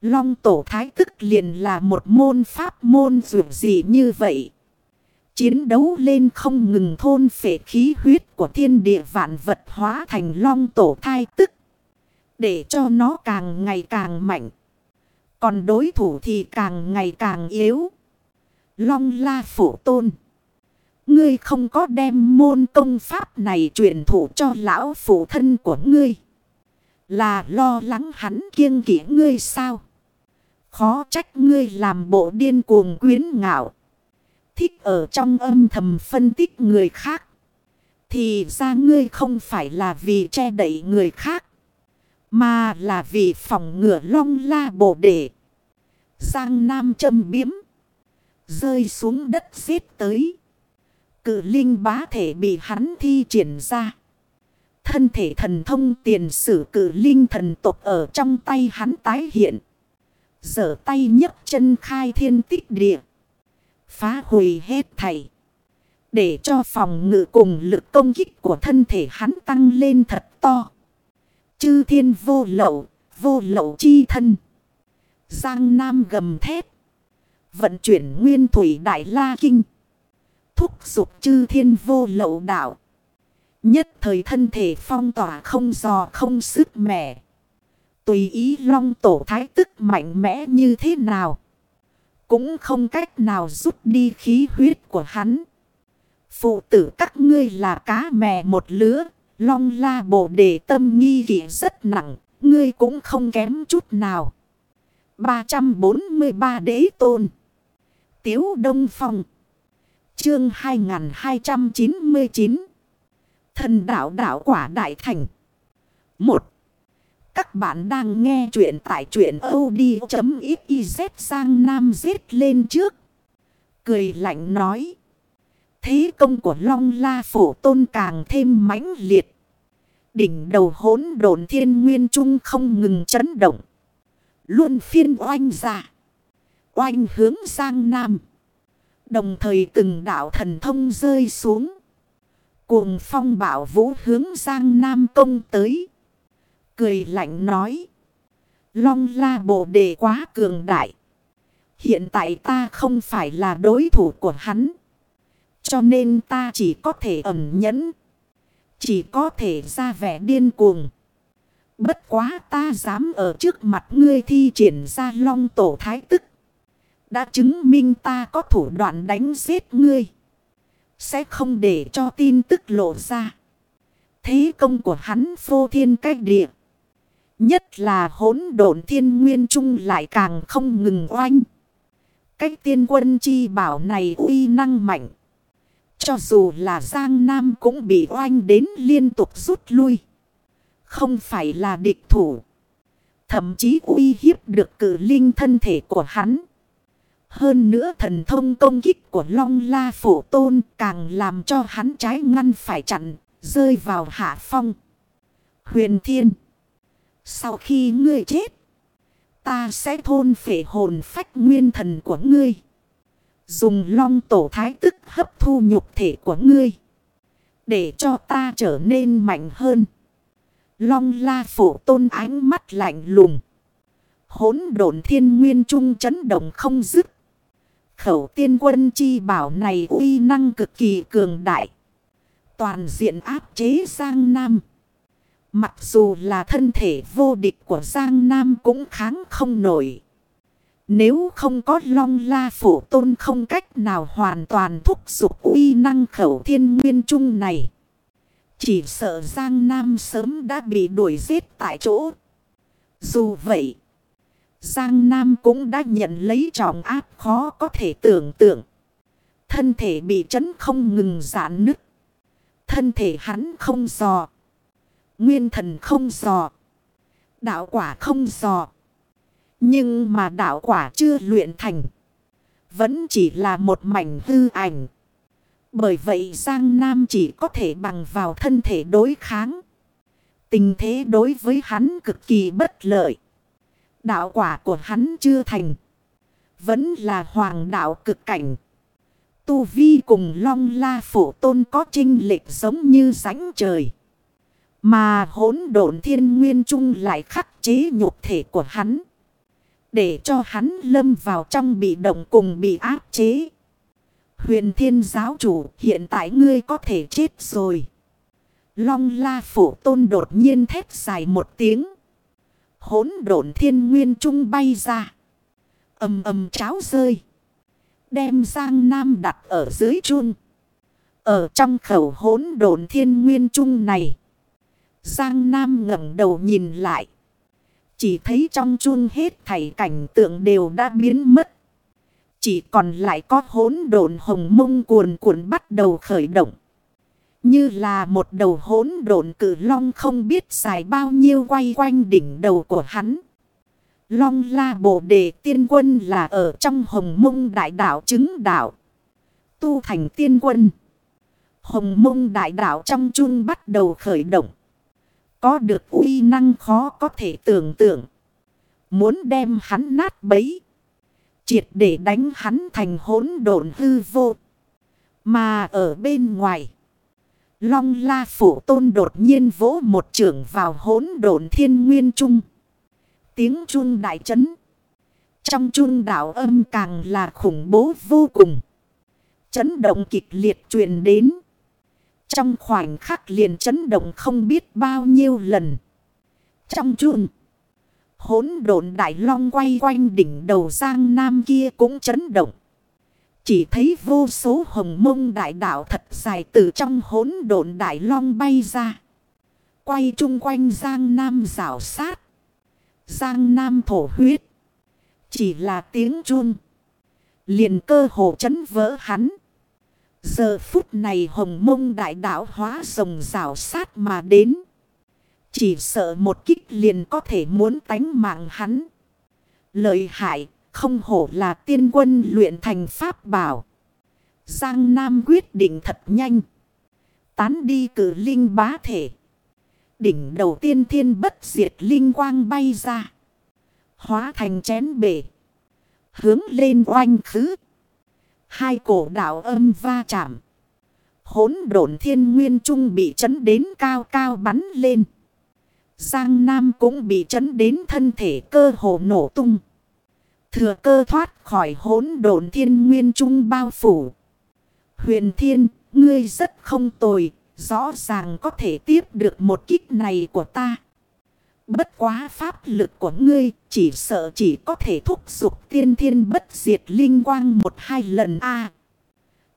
[SPEAKER 1] Long tổ thái tức liền là một môn pháp môn dù gì như vậy. Chiến đấu lên không ngừng thôn phệ khí huyết của thiên địa vạn vật hóa thành long tổ thai tức. Để cho nó càng ngày càng mạnh. Còn đối thủ thì càng ngày càng yếu. Long la phủ tôn. Ngươi không có đem môn công pháp này truyền thụ cho lão phụ thân của ngươi. Là lo lắng hắn kiêng kỵ ngươi sao? Khó trách ngươi làm bộ điên cuồng quyến ngạo. Thích ở trong âm thầm phân tích người khác. Thì ra ngươi không phải là vì che đậy người khác. Mà là vì phòng ngựa long la bổ đề Giang Nam châm biếm. Rơi xuống đất giết tới. Cự linh bá thể bị hắn thi triển ra. Thân thể thần thông tiền sử cử linh thần tộc ở trong tay hắn tái hiện. giở tay nhấc chân khai thiên tích địa. Phá hủy hết thảy. Để cho phòng ngự cùng lực công kích của thân thể hắn tăng lên thật to. Chư thiên vô lậu, vô lậu chi thân. Giang Nam gầm thép. Vận chuyển nguyên thủy đại la kinh. Thúc dục chư thiên vô lậu đạo. Nhất thời thân thể phong tỏa không giò không sức mẻ. Tùy ý long tổ thái tức mạnh mẽ như thế nào. Cũng không cách nào rút đi khí huyết của hắn. Phụ tử các ngươi là cá mè một lứa. Long la bộ đề tâm nghi kỷ rất nặng. Ngươi cũng không kém chút nào. 343 đế tôn. Tiếu Đông Phong. Chương 2299. Thần đạo đạo quả đại thành. 1. Các bạn đang nghe chuyện tại chuyện od.xyz sang nam giết lên trước. Cười lạnh nói. Thế công của Long La Phổ Tôn càng thêm mãnh liệt. Đỉnh đầu hốn đồn thiên nguyên trung không ngừng chấn động. Luôn phiên oanh ra. Oanh hướng sang nam. Đồng thời từng đạo thần thông rơi xuống. Cuồng phong bảo vũ hướng sang nam công tới. Cười lạnh nói. Long la bộ đề quá cường đại. Hiện tại ta không phải là đối thủ của hắn. Cho nên ta chỉ có thể ẩn nhẫn. Chỉ có thể ra vẻ điên cuồng. Bất quá ta dám ở trước mặt ngươi thi triển ra long tổ thái tức. Đã chứng minh ta có thủ đoạn đánh giết ngươi. Sẽ không để cho tin tức lộ ra. Thế công của hắn phô thiên cách địa. Nhất là hỗn độn thiên nguyên trung lại càng không ngừng oanh. Cách tiên quân chi bảo này uy năng mạnh. Cho dù là Giang Nam cũng bị oanh đến liên tục rút lui. Không phải là địch thủ. Thậm chí uy hiếp được cử linh thân thể của hắn. Hơn nữa thần thông công kích của Long La Phổ Tôn càng làm cho hắn trái ngăn phải chặn, rơi vào hạ phong. Huyền Thiên. Sau khi ngươi chết, ta sẽ thôn phệ hồn phách nguyên thần của ngươi. Dùng long tổ thái tức hấp thu nhục thể của ngươi. Để cho ta trở nên mạnh hơn. Long la phổ tôn ánh mắt lạnh lùng. Hốn độn thiên nguyên trung chấn động không dứt. Khẩu tiên quân chi bảo này uy năng cực kỳ cường đại. Toàn diện áp chế Giang Nam. Mặc dù là thân thể vô địch của Giang Nam cũng kháng không nổi. Nếu không có long la phổ tôn không cách nào hoàn toàn thúc giục uy năng khẩu thiên nguyên trung này. Chỉ sợ Giang Nam sớm đã bị đuổi giết tại chỗ. Dù vậy, Giang Nam cũng đã nhận lấy trọng áp khó có thể tưởng tượng. Thân thể bị chấn không ngừng giãn nứt. Thân thể hắn không giò. Nguyên thần không giò. Đạo quả không giò. Nhưng mà đạo quả chưa luyện thành. Vẫn chỉ là một mảnh hư ảnh. Bởi vậy Giang Nam chỉ có thể bằng vào thân thể đối kháng. Tình thế đối với hắn cực kỳ bất lợi. Đạo quả của hắn chưa thành. Vẫn là hoàng đạo cực cảnh. Tu Vi cùng Long La Phổ Tôn có trinh lệch giống như sánh trời. Mà hỗn độn thiên nguyên trung lại khắc chế nhục thể của hắn. Để cho hắn lâm vào trong bị động cùng bị áp chế. Huyền thiên giáo chủ, hiện tại ngươi có thể chết rồi. Long la Phủ tôn đột nhiên thét dài một tiếng. Hốn độn thiên nguyên trung bay ra. ầm ầm cháo rơi. Đem Giang Nam đặt ở dưới chun. Ở trong khẩu hốn độn thiên nguyên trung này. Giang Nam ngẩng đầu nhìn lại. Chỉ thấy trong chun hết thảy cảnh tượng đều đã biến mất. Chỉ còn lại có hỗn độn hồng mông cuồn cuộn bắt đầu khởi động. Như là một đầu hỗn độn cử long không biết dài bao nhiêu quay quanh đỉnh đầu của hắn. Long la bộ đề tiên quân là ở trong hồng mông đại đảo chứng đảo. Tu thành tiên quân. Hồng mông đại đảo trong chun bắt đầu khởi động. Có được uy năng khó có thể tưởng tượng. Muốn đem hắn nát bấy. Triệt để đánh hắn thành hỗn độn hư vô. Mà ở bên ngoài. Long la phủ tôn đột nhiên vỗ một trưởng vào hỗn độn thiên nguyên trung. Tiếng trung đại chấn. Trong trung đạo âm càng là khủng bố vô cùng. Chấn động kịch liệt truyền đến. Trong khoảnh khắc liền chấn động không biết bao nhiêu lần. Trong chuông. Hốn độn đại long quay quanh đỉnh đầu giang nam kia cũng chấn động. Chỉ thấy vô số hồng mông đại đạo thật dài từ trong hốn độn đại long bay ra. Quay chung quanh giang nam rảo sát. Giang nam thổ huyết. Chỉ là tiếng chuông. Liền cơ hồ chấn vỡ hắn. Giờ phút này hồng mông đại đạo hóa rồng rào sát mà đến. Chỉ sợ một kích liền có thể muốn tánh mạng hắn. Lợi hại, không hổ là tiên quân luyện thành pháp bảo. Giang Nam quyết định thật nhanh. Tán đi cử linh bá thể. Đỉnh đầu tiên thiên bất diệt linh quang bay ra. Hóa thành chén bể. Hướng lên oanh khứ. Hai cổ đạo âm va chạm. Hốn độn thiên nguyên trung bị chấn đến cao cao bắn lên. Giang Nam cũng bị chấn đến thân thể cơ hồ nổ tung. Thừa cơ thoát khỏi hốn độn thiên nguyên trung bao phủ. Huyền thiên, ngươi rất không tồi, rõ ràng có thể tiếp được một kích này của ta. Bất quá pháp lực của ngươi, chỉ sợ chỉ có thể thúc giục tiên thiên bất diệt linh quang một hai lần a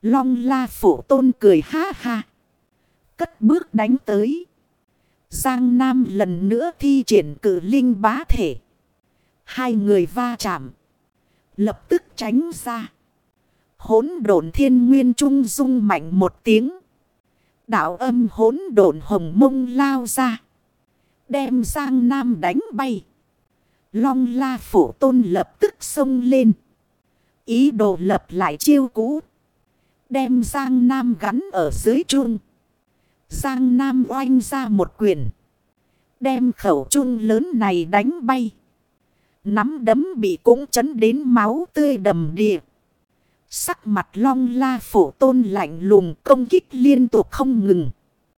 [SPEAKER 1] Long la phổ tôn cười ha ha. Cất bước đánh tới. Giang Nam lần nữa thi triển cử linh bá thể. Hai người va chạm. Lập tức tránh ra. Hốn đồn thiên nguyên trung dung mạnh một tiếng. Đạo âm hốn đồn hồng mông lao ra. Đem Giang Nam đánh bay. Long la phổ tôn lập tức xông lên. Ý đồ lập lại chiêu cũ. Đem Giang Nam gắn ở dưới chuông. Giang Nam oanh ra một quyền. Đem khẩu chuông lớn này đánh bay. Nắm đấm bị cũng chấn đến máu tươi đầm địa. Sắc mặt long la phổ tôn lạnh lùng công kích liên tục không ngừng.